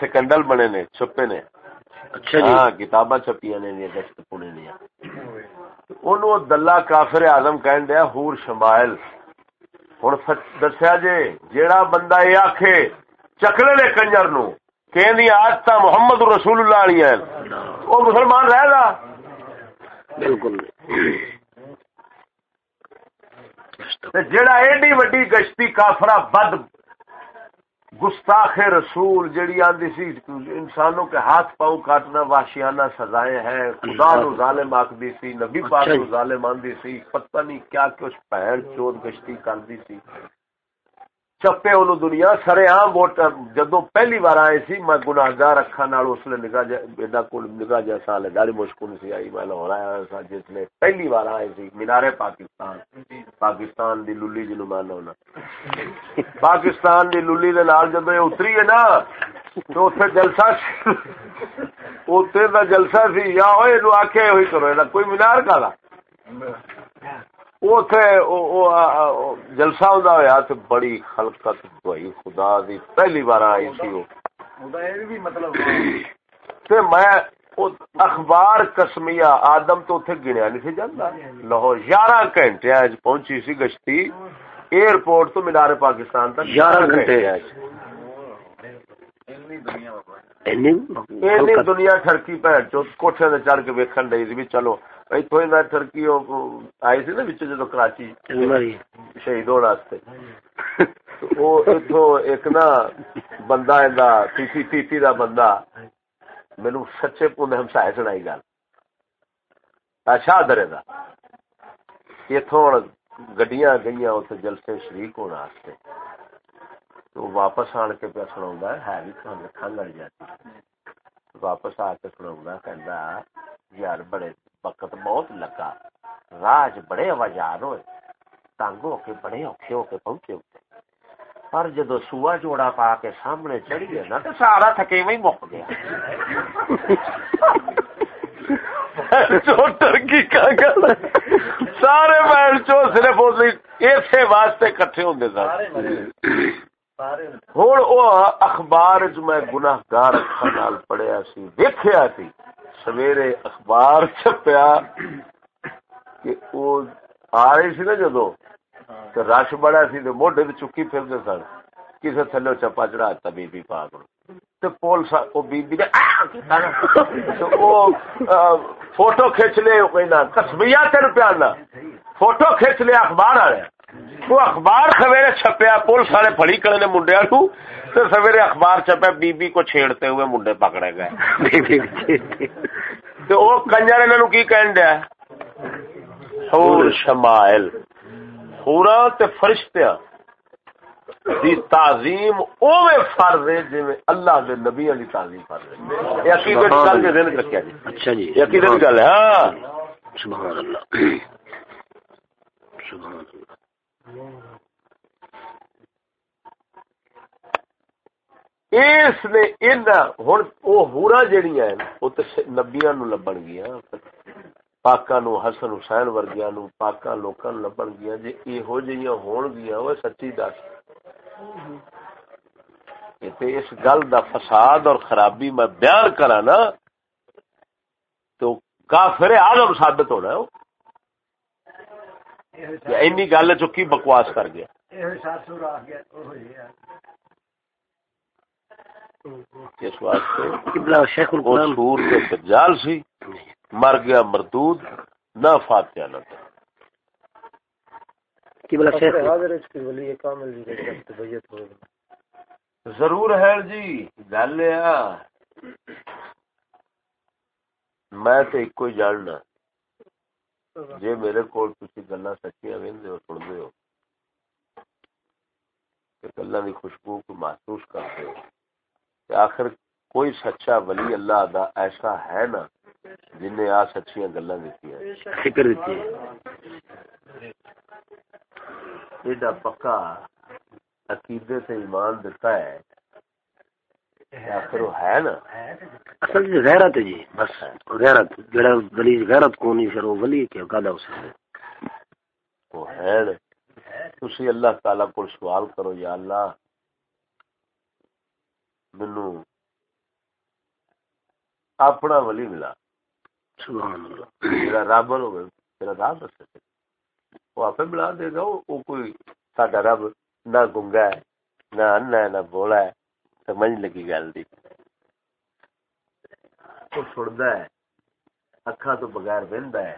Scandal بنے نے چھپے نے۔ اچھا جی۔ ہاں کتاباں چھپیاں نے دست دیا دلہ کافر آزم کہن دیا ہور شمائل ہوں دسیا جی جیڑا بندہ یہ آخ چکلے نے کنجر نو کہ آج تا محمد رسول اللہ والی ہے وہ مسلمان رہ گا بالکل جیڑا ایڈی وڈی گشتی کافرا بد گستاخ رسول جڑی آندی سی انسانوں کے ہاتھ پاؤں کاٹنا واشیانہ سزائیں ہیں خدا نو ظالم آخدی سی نبی پاک نو ظالم آندی سی پتہ نہیں کیا کچھ پہن چود گشتی کردی سی۔ چپے انہوں دنیا سرے عام ووٹ جدو پہلی بار آئے سی میں گناہگار اکھا نال اس نے نگاہ جا ایڈا کول نگاہ جیسا لے داڑھی مشکل سی آئی میں لاہور آیا سا جس نے پہلی بار آئے سی مینارے پاکستان پاکستان دی للی جنوں مان ہونا پاکستان دی للی دے نال جدو یہ اتری ہے نا تو اوتھے جلسہ اوتھے دا جلسہ سی یا اوے نو آکھے ہوئی کرو کوئی مینار کالا جلسہ ہوا تو بڑی خلقت ہوئی خدا دی پہلی بار آئی سی مطلب میں اخبار کسمیا آدم تو اتنے گنیا نہیں سی جانا لاہور یارہ گھنٹے پہنچی سی گشتی۔ ایئرپورٹ تو مینار پاکستان تک۔ یارہ گھنٹے۔ دنیا ٹرکی پہن چو کوٹھے چڑھ کے ویکن ڈی چلو۔ ٹرکی آئی سی نا جدو کراچی شہید ہونے ایک نا بندہ ٹی ٹی دا بندہ مینو سچے پونے ہمسائے سنائی گل۔ شاہ درے کا اتو ہوں گڈیاں گئی اتنے جلسے شریک ہونے تو واپس آن کے پہ سنا ہے بھی کھانگ والی جاتی۔ واپس آ کے سنا کہ یار بڑے وقت بہت لگا۔ راج بڑے آوازار ہوئے۔ تنگ ہو کے بڑے اوکھے ہو کے پہنچے ہوتے پر جدو سوا جوڑا پا کے سامنے چڑھی ہے نا تو سارا تھکے میں مک گیا۔ ٹرکی کا سارے محل چو صرف اسی واسطے کٹھے ہوتے سن۔ ہوں اخبار چ میں گناہگار اکھان پڑھیا سی، ویکھیا سی، سویرے اخبار چھپیا کہ وہ آ رہی سی نا جدو رش بڑا سی موڈے چکی پھرتے سن کسی تھلو چپا چڑھا بی بی پاک پولیس فوٹو کھچ لے کسمیا تین پیانا فوٹو کھچ لے اخبار والے۔ وہ اخبار سویرے چھپیا پولیس والے فڑی کرے نے منڈیا نو تو سویرے اخبار چھپیا بی بی کو چھیڑتے ہوئے منڈے پکڑے گئے۔ تو وہ کنجر انہوں کی کہن دیا؟ حور شمائل۔ حورا تے فرشتیاں دی تعظیم اوے فرض ہے جی اللہ دے نبی علی تعظیم فرض ہے۔ یہ عقیدت گل دے دین رکھیا جی۔ اچھا جی۔ یہ عقیدت گل ہے ہاں۔ سبحان اللہ۔ سبحان اللہ۔ اس نے ان ہن او ہورا جڑیاں ہیں او تے نبیاں نو لبن گیا پاکاں نو حسن حسین ورگیاں نو پاکاں لوکاں لبن گیا جے اے ہو جیاں ہون گیا او سچی دس۔ تے اس گل دا فساد اور خرابی میں بیان کرا نا، تو کافر اعظم ثابت ہونا ہے۔ اینی گل چکی بکواس کر گیا؟ اس واسطے سور کے دجال سی مر گیا مردود نہ فاتحہ نہ ضرور ہے جی گل میں تو ایک جاننا جی میرے کو گلا سچیاں وہدے ہو سنتے ہو گلا کی خوشبو کو محسوس کرتے ہو آخر کوئی سچا ولی اللہ دا ایسا ہے نا جن نے آ سچیاں گلا دیتی فکر دیتی ایڈا پکا عقیدے سے ایمان دیتا ہے۔ آخر وہ ہے نا؟ اصل جی غیرت ہے جی بس غیرت جڑا ولی غیرت کو نہیں پھر وہ ولی کیا کہدا اس وہ ہے نا؟ تسی اللہ تعالی کو سوال کرو یا اللہ اپنا ولی ملا۔ سبحان اللہ۔ میرا رب وہ آپ ملا دے گا وہ کوئی ساڈا رب نہ گنگا ہے نہ انا ہے نہ بولا ہے۔ سمجھ لگی گل دی۔ وہ سندا ہے۔ اکھاں تو بغیر ویندا ہے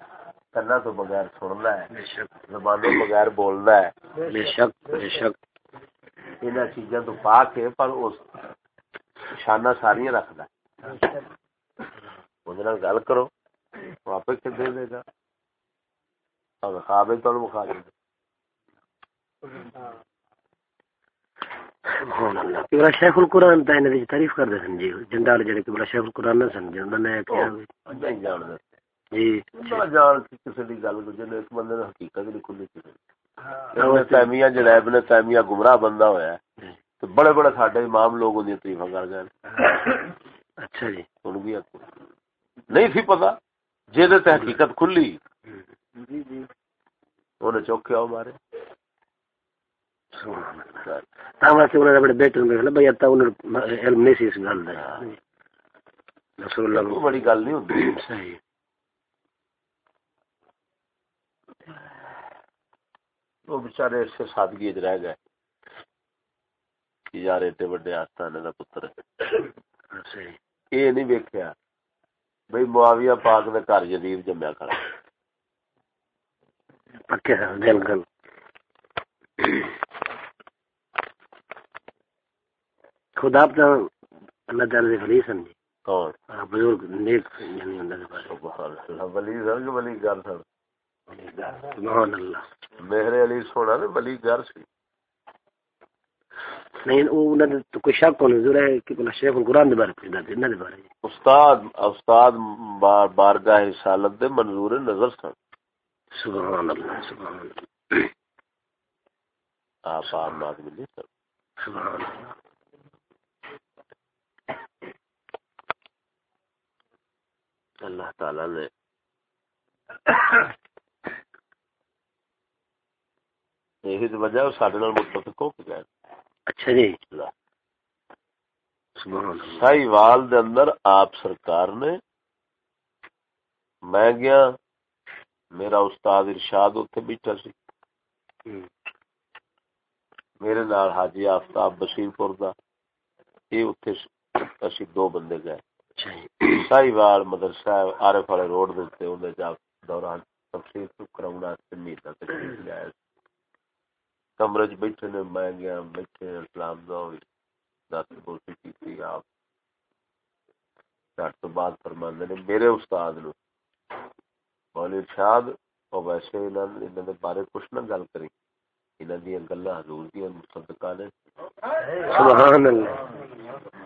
کنا تو بغیر سندا ہے زبانوں بغیر بولدا ہے۔ بے شک بے شک۔ انہاں چیزاں تو پا کے پر اس شانہ ساریاں رکھدا ہے۔ نال گل کرو واپس کے دے دے گا۔ اور خواب تو مخا دے سبحان اللہ۔ کہ شیخ القرآن تا انہاں دی تعریف کردے سن جی جنڈال جڑے کہ شیخ القرآن نہ سن جی انہاں نے جان دے جی۔ جان کی کسی دی گل گزرے ایک بندے نے حقیقت نہیں کھلی کسی ابن تیمیہ جڑا ہے ابن تیمیہ گمراہ بندہ ہویا ہے۔ تو بڑے بڑے ساڈے امام لوگ اودی تعریفاں کر گئے۔ اچھا جی۔ ان بھی نہیں تھی پتہ جے تے حقیقت کھلی۔ جی جی۔ انہیں چوکھے آؤ مارے۔ تا واسطے نے بیٹے نے اتا علم نہیں سی اس گل دا رسول اللہ بڑی گل نہیں صحیح وہ اس سے سادگی رہ گئے کہ یار ایڈے آستانے پتر ہے یہ نہیں معاویہ پاک دے گھر یزید جمیا پکے دل گل۔ خدا اپنا اللہ تعالی دے ولی سن کون؟ بزرگ نیک یعنی اللہ دے سبحان اللہ۔ ولی سن ولی گھر سن۔ سبحان اللہ۔ میرے علی سونا نے ولی گھر سی۔ نہیں وہ انہاں دے تو کوئی شک نہیں ضرور ہے کہ بلا شیخ القرآن دے بارے پوچھدا تے انہاں دے بارے۔ استاد استاد بار بارگاہ رسالت دے منظور نظر سن۔ سبحان اللہ سبحان اللہ۔ آپ آدمی نہیں سن۔ سبحان اللہ۔ اللہ تعالی نے یہی تو وجہ متفق ہو کے گئے۔ اچھا جی۔ سائی وال دے اندر آپ سرکار نے میں گیا میرا استاد ارشاد اتنے بیٹھا سی۔ میرے نال حاجی آفتاب بشیر پور دا یہ اتنے اسی دو بندے گئے اچھا جی سائی وال مدرسہ عارف والے روڈ دے تے اندر جا دوران تفسیر تو کراونا مہینہ تشریف لے آیا کمرے بیٹھے نے میں گیا بیٹھے اسلام دا دس بوسی کیتی آپ تو بعد فرماندے نے میرے استاد نو مولوی ارشاد او ویسے انہاں انہاں دے بارے کچھ نہ گل کری انہاں دی گلاں حضور دی مصدقہ نے سبحان اللہ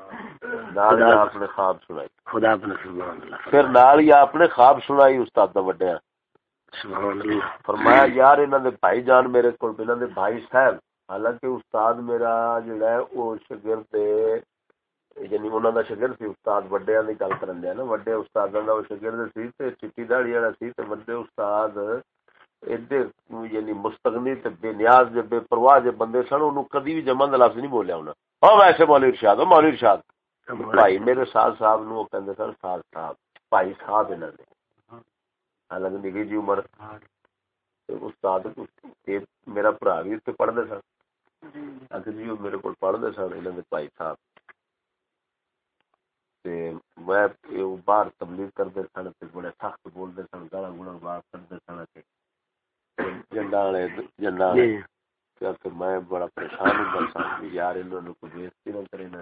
نال ہی آپ نے خواب سنائی۔ خدا سبحان اللہ پھر نال ہی آپ نے خواب سنائی استاد دا وڈیا۔ سبحان اللہ۔ فرمایا یار انہاں دے بھائی جان میرے کول انہاں دے بھائی صاحب حالانکہ استاد میرا جڑا ہے او شاگرد یعنی انہاں دا شاگرد سی استاد وڈیاں دی گل کرن دیا نا۔ وڈے استاداں دا او شاگرد سی تے چٹی داڑھی والا سی تے وڈے استاد ایڈے یعنی مستغنی تے بے نیاز جے بے پرواہ جے بندے سن اونوں کدی بھی جمع دا لفظ نہیں بولیا انہاں او ویسے مولوی ارشاد او مولوی ارشاد۔ بھائی میرے ساتھ صاحب نو کہندے سن ساتھ صاحب بھائی صاحب انہاں دے حالانکہ نگی جی عمر استاد میرا بھرا بھی اتنے پڑھتے سن اگر جی میرے کو پڑھتے سن انہوں نے بھائی صاحب تے میں باہر تبلیغ کرتے سن تے بڑے سخت بولتے سن گالا گولا باہر کرتے سن جنڈا والے جنڈا والے کیا کہ میں بڑا پریشان بس کہ یار انہوں نے کوئی بےزتی نہ کرے نہ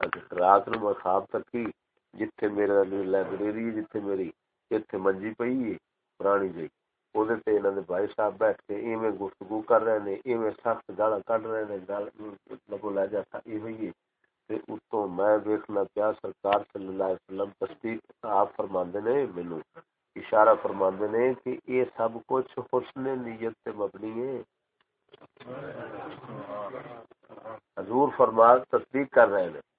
رات نو میں خواب تکی جتھے میرا لائبریری جتھے میری اتنے منجی پئی ہے، پرانی جی۔ وہ بھائی صاحب بیٹھ کے ایویں گفتگو کر رہے نے، ایویں سخت گالا کڈ رہے نے، گل لگو لے جا ایویں تے اتوں میں ویکھنا پیا، سرکار صلی اللہ علیہ وسلم تصدیق آپ فرماندے نے مینوں، اشارہ فرماندے نے کہ یہ سب کچھ حسن نیت تے مبنی ہے۔ حضور فرما تصدیق کر رہے ہیں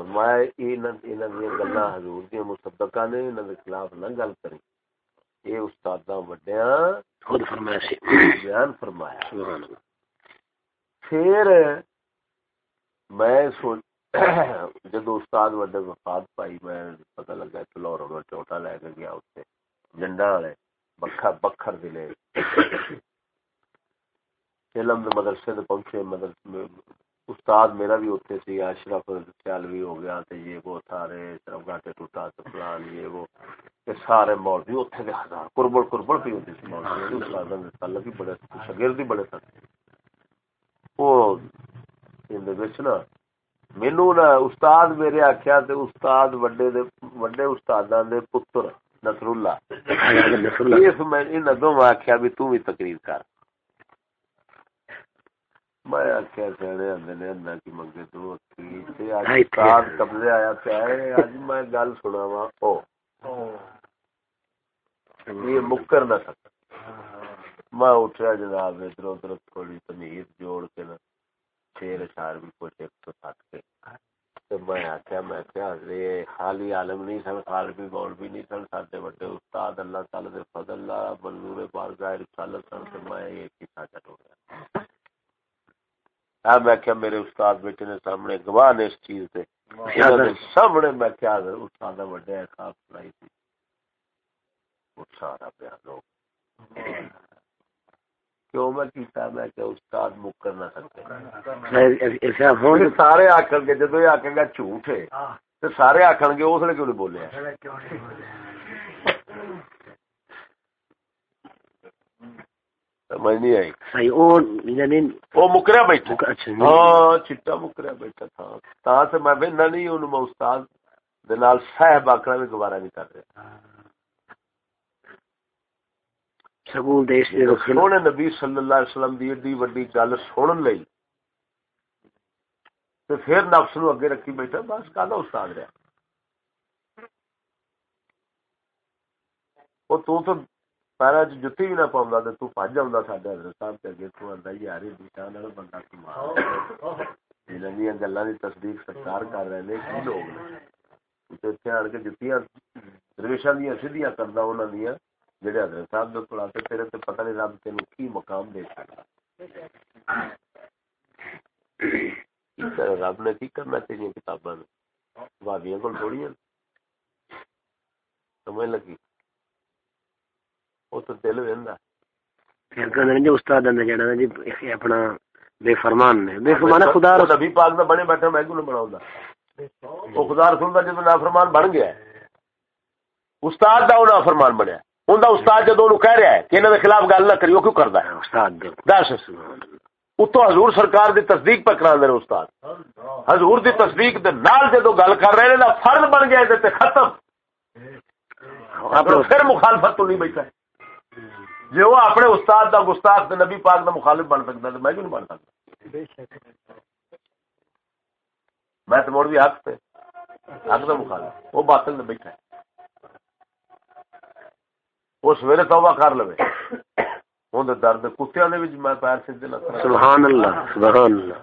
فرمایا انہاں دی گلاں حضور دی مصدقہ نے انہاں دے خلاف نہ گل کری۔ اے استاداں وڈیاں۔ خود فرمایا سی۔ بیان فرمایا۔ سبحان اللہ۔ پھر میں سوچ جدو استاد وڈے وفات پائی میں پتہ لگا چلو میں چوٹا لے کے گیا اتنے جنڈا والے بکھر بکھر ضلع علم مدرسے پہنچے مدرسے استاد میرا بھی اتنے سی اشرف سیالوی ہو گیا تے یہ وہ سارے شرف گاٹے ٹوٹا فلان یہ وہ تے سارے مولوی اتنے دے ہزار قربل قربل بھی ہوتی سی مولوی۔ استاد دے تعلق بھی بڑے شاگرد بھی بڑے سن۔ وہ ان دے وچ نا مینوں نا استاد میرے آکھیا تے استاد وڈے دے وڈے استاداں دے پتر نصر اللہ اس میں ان دو آکھیا بھی تو بھی تقریر کر۔ میں آخیا سیانے آدھے نے انا کی منگے تو قبضے آیا پیا اج میں گل سنا وا او۔ یہ مکر نہ سکتا میں اٹھیا جناب ادھر ادھر تھوڑی تمیز جوڑ کے نا شیر اشار بھی کچھ ایک سو سٹ کے۔ میں آخیا میں کیا خالی عالم نہیں سن خال بھی بول بھی نہیں سن سارے وڈے استاد اللہ تعالی دے فضل اللہ منظور بار ظاہر رسالت سن میں ایک ہی ساجت ہو گیا۔ میں کیا میرے استاد بیٹے نے سامنے گواہ نے اس چیز سے سامنے میں کیا استاد وڈے خواب سنائی تھی۔ سارا پیا لوگ۔ کیوں میں کیتا میں کہ استاد مکر نہ سکتے۔ سارے آخر گے جدو یہ آخر گا جھوٹ ہے سارے آخر گے اس نے کیوں نہیں بولے؟ سمجھ نہیں آئی۔ یعنی وہ مکریا بیٹھا۔ اچھا، ہاں چٹا مکریا بیٹھا تھا۔ تا سے میں بہنا نہیں میں استاد دنال صاحب آکڑا بھی گوارا نہیں کر رہا سونے نبی صلی اللہ علیہ وسلم دی ایڈی وڈی گل سنن لئی۔ تے پھر نفس نو اگے رکھی بیٹھا بس کادا استاد رہا وہ تو تو پیرا چ جتی بھی نہ پاؤں تو تو بج جاؤں ساڈے حضرت صاحب کے اگے تو آتا یار یہ نشان والا بندہ کمال کی تصدیق سرکار کر رہے ہیں کی لوگ اتنے آن کے جتیاں درویشا دیا سیدیاں کردا انہوں دیا جہے حضرت صاحب کے کول آتے تیرے تے پتہ نہیں رب تین کی مقام دے سکتا رب نے کی کرنا چاہیے کتاباں بھابیاں کو تھوڑی سمجھ لگی وہ تو دل ویندا پھر کہندے جو استاد نے جڑا جی اپنا بے فرمان نے بے فرمان خدا نبی پاک دا بنے بیٹھا میں کیوں بناوندا او خدا رسول دا جدوں نافرمان بن گیا استاد دا انہاں فرمان بنیا اوندا استاد جدوں نو کہہ رہا ہے کہ انہاں دے خلاف گل نہ کریو کیوں کردا ہے استاد دس اتو حضور سرکار دی تصدیق پہ کرا دے استاد حضور دی تصدیق دے نال جدو گل کر رہے ہیں فرض بن گیا تے ختم پھر مخالفت تو نہیں بیٹھا ہے جی وہ اپنے استاد دا گستاخ تے نبی پاک دا مخالف بن سکتا تو میں کیوں نہیں بن سکتا؟ میں تو موڑ بھی حق پہ حق دا مخالف۔ وہ باطل نے بیٹھا ہے۔ وہ سویرے توبہ کر لو ہوں درد کتیا نے بھی میں پیر سیدے نہ سبحان اللہ سبحان اللہ۔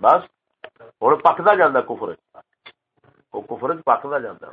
بس ہوں پکتا جانا کفر وہ کفر پکتا جانا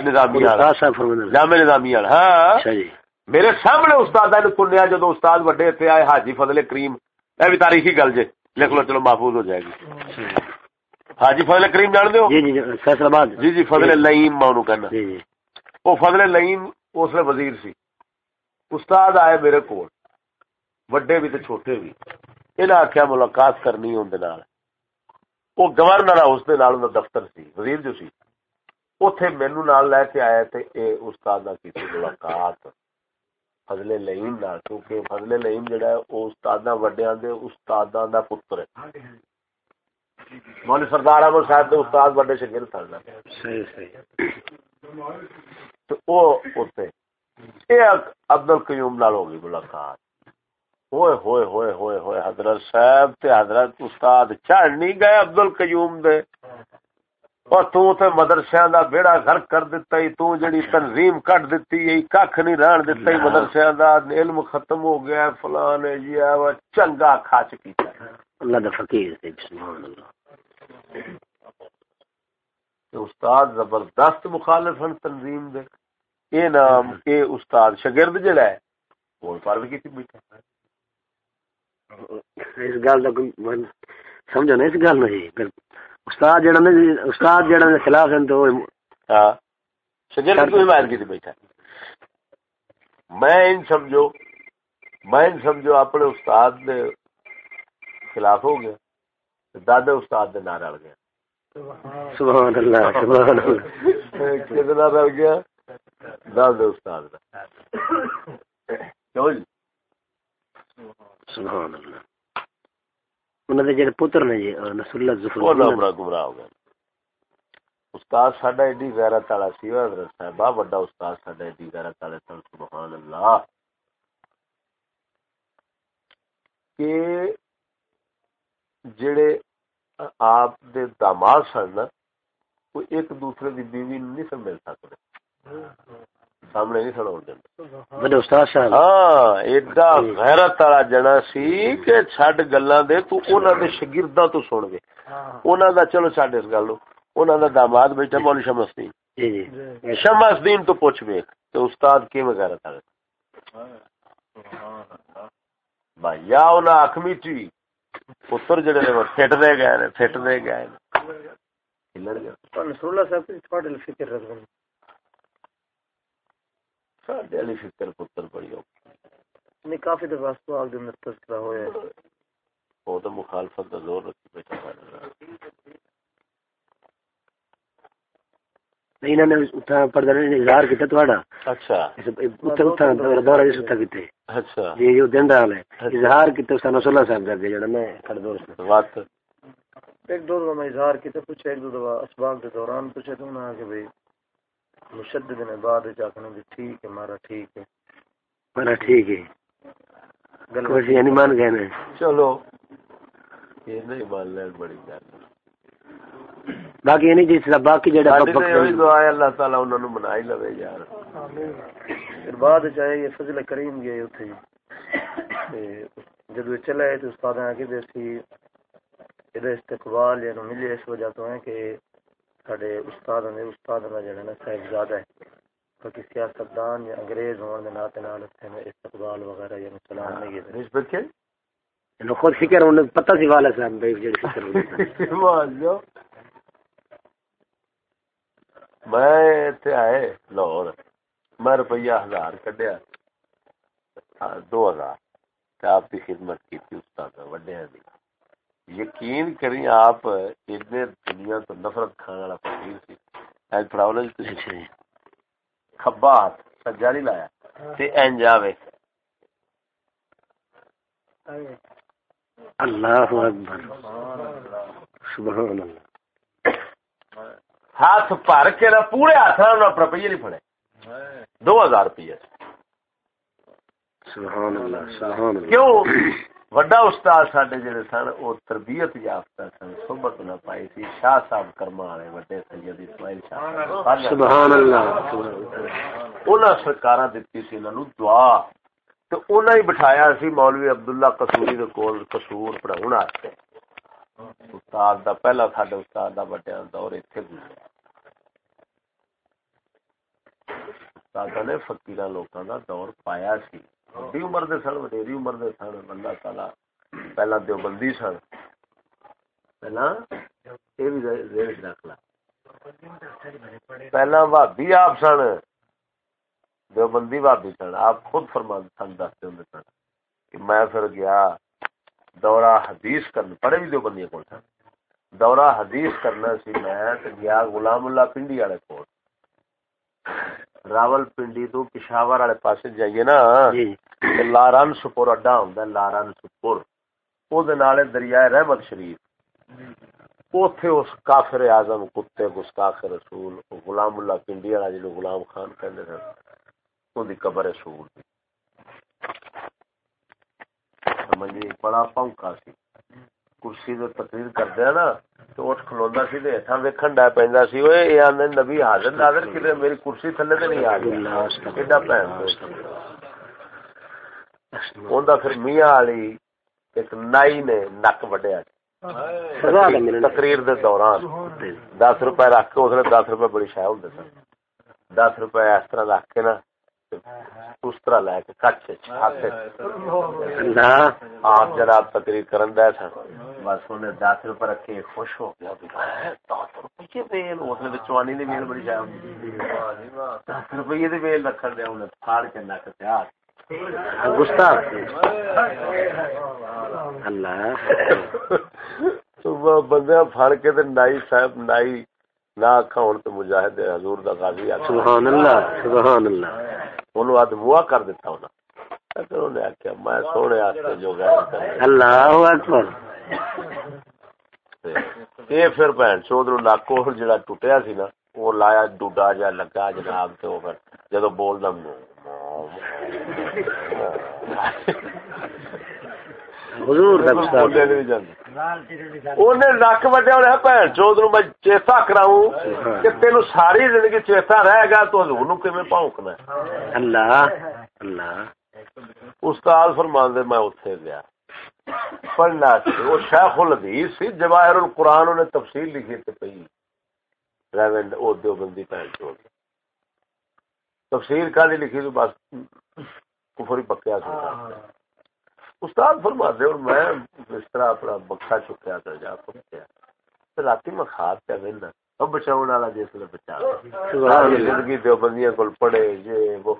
نظامی ہاں میرے سامنے استاد نے سنیا جدو استاد وڈے اتنے آئے حاجی فضل کریم یہ بھی تاریخی گل جے لکھ لو چلو محفوظ ہو جائے گی حاجی فضل کریم جان دو جی جی جی جی فضل لئیم میں کہنا جی جی وہ فضل لئیم اس لیے وزیر سی استاد آئے میرے کو وڈے بھی تے چھوٹے بھی انہیں آخیا ملاقات کرنی اندر وہ گورنر ہاؤس انہاں دفتر سی وزیر جو سی اوتھے مینوں نال لے کے آیا تے اے استاد کیتی ملاقات۔ فضل نال کیونکہ فضل لئیم جڑا ہے او استاداں وڈیاں دے استاداں دا پتر ہے۔ سردار احمد صاحب دے استاد وڈے شاگرد سن صحیح صحیح۔ تو او اوتے اے عبد القیوم نال ہو گئی ملاقات۔ ہوئے ہوئے ہوئے ہوئے ہوئے حضرت صاحب تے حضرت استاد چڑھ نہیں گئے عبد القیوم دے۔ اور تو تے مدرسیاں دا بیڑا گھر کر دیتا ہی تو جڑی تنظیم کٹ دیتی ہے کھ نہیں رہن دیتا ہی مدرسیاں دا علم ختم ہو گیا ہے فلان ہے جی ہے وہ چنگا کھچ کیتا ہے۔ اللہ دا فقیر تے سبحان اللہ۔ استاد زبردست مخالف ہیں تنظیم دے۔ اے نام اے استاد شاگرد جڑا ہے وہ بھی کیتی بیٹھا۔ اس گل دا کوئی سمجھو نا اس گل نہیں استاد جڑا نے استاد جڑا دے خلاف ہیں تو ہاں شاگرد کو حمایت کی بیٹھا میں ان سمجھو میں ان سمجھو اپنے استاد دے خلاف ہو گیا دادے استاد دے نہ رل گیا سبحان اللہ سبحان اللہ کتنا رل گیا دادے استاد دا کیوں جی سبحان اللہ انہاں دے جڑے پتر نے جی نصر اللہ ظفر وہ بڑا گمراہ ہو گیا استاد ساڈا ایڈی غیرت والا سی حضرت صاحب بڑا استاد ساڈا ایڈی غیرت والے سن سبحان اللہ کہ جڑے آپ دے داماد سن نا وہ ایک دوسرے دی بیوی نہیں مل سکتے سامنے نہیں سن دیں بڑے استاد صاحب ہاں ایڈا غیرت والا جنا سی کہ چھڈ گلاں دے تو انہاں دے شاگرداں تو سن گے انہاں دا چلو چھڈ اس گل انہاں دا داماد بیٹھا مولوی شمس الدین۔ جی جی۔ شمس الدین تو پوچھ ویکھ تے استاد کیویں غیرت والے؟ بھائی یا انہاں اکھ میٹی پتر جڑے نے پھٹ دے گئے نے پھٹ دے گئے نے۔ ہلڑ گئے نصر اللہ صاحب کی تھوڑے فکر رکھن ساڈے والی فکر پتر بڑی اوکھی نہیں کافی دفعہ واسطے آگ دے اندر تذکرہ ہویا ہے۔ وہ تو مخالفت کا زور رکھی بیٹھا ہے۔ نہیں انہوں نے اتھا پردہ نے اظہار کیتا تھوڑا اچھا۔ اتھا اتھا دورہ جس اتھا کیتے۔ اچھا۔ جی جو دن رہا ہے۔ اظہار کیتا اس نصر اللہ صاحب دے جڑا میں کھڑ دور سے۔ وقت۔ ایک دو دفعہ میں اظہار کیتا پوچھا ایک دو دفعہ اسباب کے دوران پوچھا تو نہ کہ بھئی مشدد نے بعد جا کے بھی ٹھیک ہے مارا ٹھیک ہے۔ مارا ٹھیک ہے۔ گل یعنی مان گئے نے۔ چلو یہ نہیں مان لین بڑی گل۔ باقی یعنی جس طرح باقی جڑا دعا ہے اللہ تعالی انہاں نو بنا ہی لوے یار۔ پھر بعد چاہے یہ فضل کریم گئے اتھے تے جدو ہے تو استاد آگے دے سی یہ استقبال یا ملے اس وجہ تو ہے کہ سارے استاد نے استاد کا جڑا نا صاحب زیادہ ہے۔ باقی سیاستدان یا انگریز ہون دے ناتے نال اتھے میں استقبال وغیرہ یا سلام نہیں گئے نسبت کے نو خود فکر انہیں پتہ سی والا صاحب بھائی جڑی فکر <laughs> مان جاؤ میں اتنے آئے لاہور میں روپیہ ہزار کڈیا دو ہزار۔ تے آپ کی خدمت کی تھی استاد وڈیا دی۔ یقین کری آپ اتنے دنیا تو نفرت کھانے والا فقیر سی ایج پڑھاؤ نا جی تسی۔ اچھا جی۔ کھبا ہاتھ سجا نہیں لایا۔ تے اینج آوے اللہ اکبر۔ سبحان اللہ۔ ہاتھ بھر کے نا پورے ہاتھ انہاں روپیے نہیں پڑے دو ہزار روپیے۔ سبحان اللہ سبحان اللہ۔ کیوں؟ وڈا استاد ساڈے جڑے سن او تربیت یافتہ سن صحبت نہ پائی سی شاہ صاحب کرما والے وڈے سید اسماعیل شاہ سبحان اللہ انہاں سرکاراں دتی سی انہاں نو دعا تے انہاں ہی بٹھایا سی مولوی عبداللہ قصوری دے کول قصور پڑھاون واسطے استاد دا پہلا ساڈے استاد دا وڈیا دور ایتھے گزریا دادا نے فقیراں لوکاں دا دور پایا سی بڑی عمر دے سن وڈیری عمر دے سن اللہ تعالی پہلا دیوبندی سن پہلا اے بھی ذہن وچ رکھ لا پہلا بھابی آپ سن دیوبندی بھابی سن آپ خود فرمان سن دستے ہوں سن کہ میں پھر گیا دورہ حدیث کرنا پڑھے بھی دیوبندی کو سن دورہ حدیث کرنا سی میں گیا غلام اللہ پنڈی والے کو راول پنڈی تو پشاور والے پاس جائیے نا جی۔ لارن سپور اڈا ہوں لارن سپور وہ دریائے رحمت شریف۔ اوتھے اس کافر اعظم کتے گستاخ رسول غلام اللہ پنڈی والا جنوں غلام خان کہندے سن اون دی قبر رسول دی۔ سمجھے بڑا پونکا سی۔ کرسی تے تقریر کردے نا۔ اٹھ کھلوندا سی تے ہتھاں ویکھن ڈا پیندا سی اوئے اے آندے نبی حاضر ناظر کدے میری کرسی تھلے تے نہیں آ گئی ایڈا پین اوندا پھر میاں والی ایک نائی نے نک وڈیا۔ تقریر دے دوران دس روپے رکھ کے اس دس روپے بڑی شاہ ہوں سن۔ دس روپے اس طرح رکھ کے نا اس طرح لے کے کچھ آپ جناب تقریر کرن دے سن بس انہیں دس روپے رکھے خوش ہو گیا دس روپیے ویل اس نے چوانی دی ویل بڑی شاہ دس روپیے دی ویل رکھن دیا انہیں پھاڑ کے نک تیار گستاخ اللہ بندے پھڑ کے تے نائی صاحب نائی نہ آکھا ہن تے مجاہد حضور دا غازی سبحان اللہ سبحان اللہ اد موا کر دیتا ہونا۔ پھر انہوں نے آکھیا میں سونے واسطے جو غیر اللہ اکبر۔ اے پھر بہن چودرو لاکو جڑا ٹوٹیا سی نا وہ لایا ڈوڈا جا لگا جناب پھر جدوں بولدا حضور نک وڈیا ہونا بھن چود نو میں چیتا کراؤں کہ تین ساری زندگی چیتا رہے گا تو حضور نو کیویں پونکنا اللہ اللہ۔ استاد فرمان دے میں اوتھے گیا۔ پڑھنا وہ شیخ الحدیث سی جواہر القرآن نے تفصیل لکھی تے پئی۔ ریونڈ او دیوبندی پہن چود۔ تفسیر کا لکھی تو بس کفر ہی پکیا تھا استاد فرما دے اور میں اس طرح اپنا بکسا چکیا تھا جا پکیا رات میں پہ ملنا اب بچاؤ والا جس نے بچا زندگی دو بندیاں کول پڑے یہ وہ۔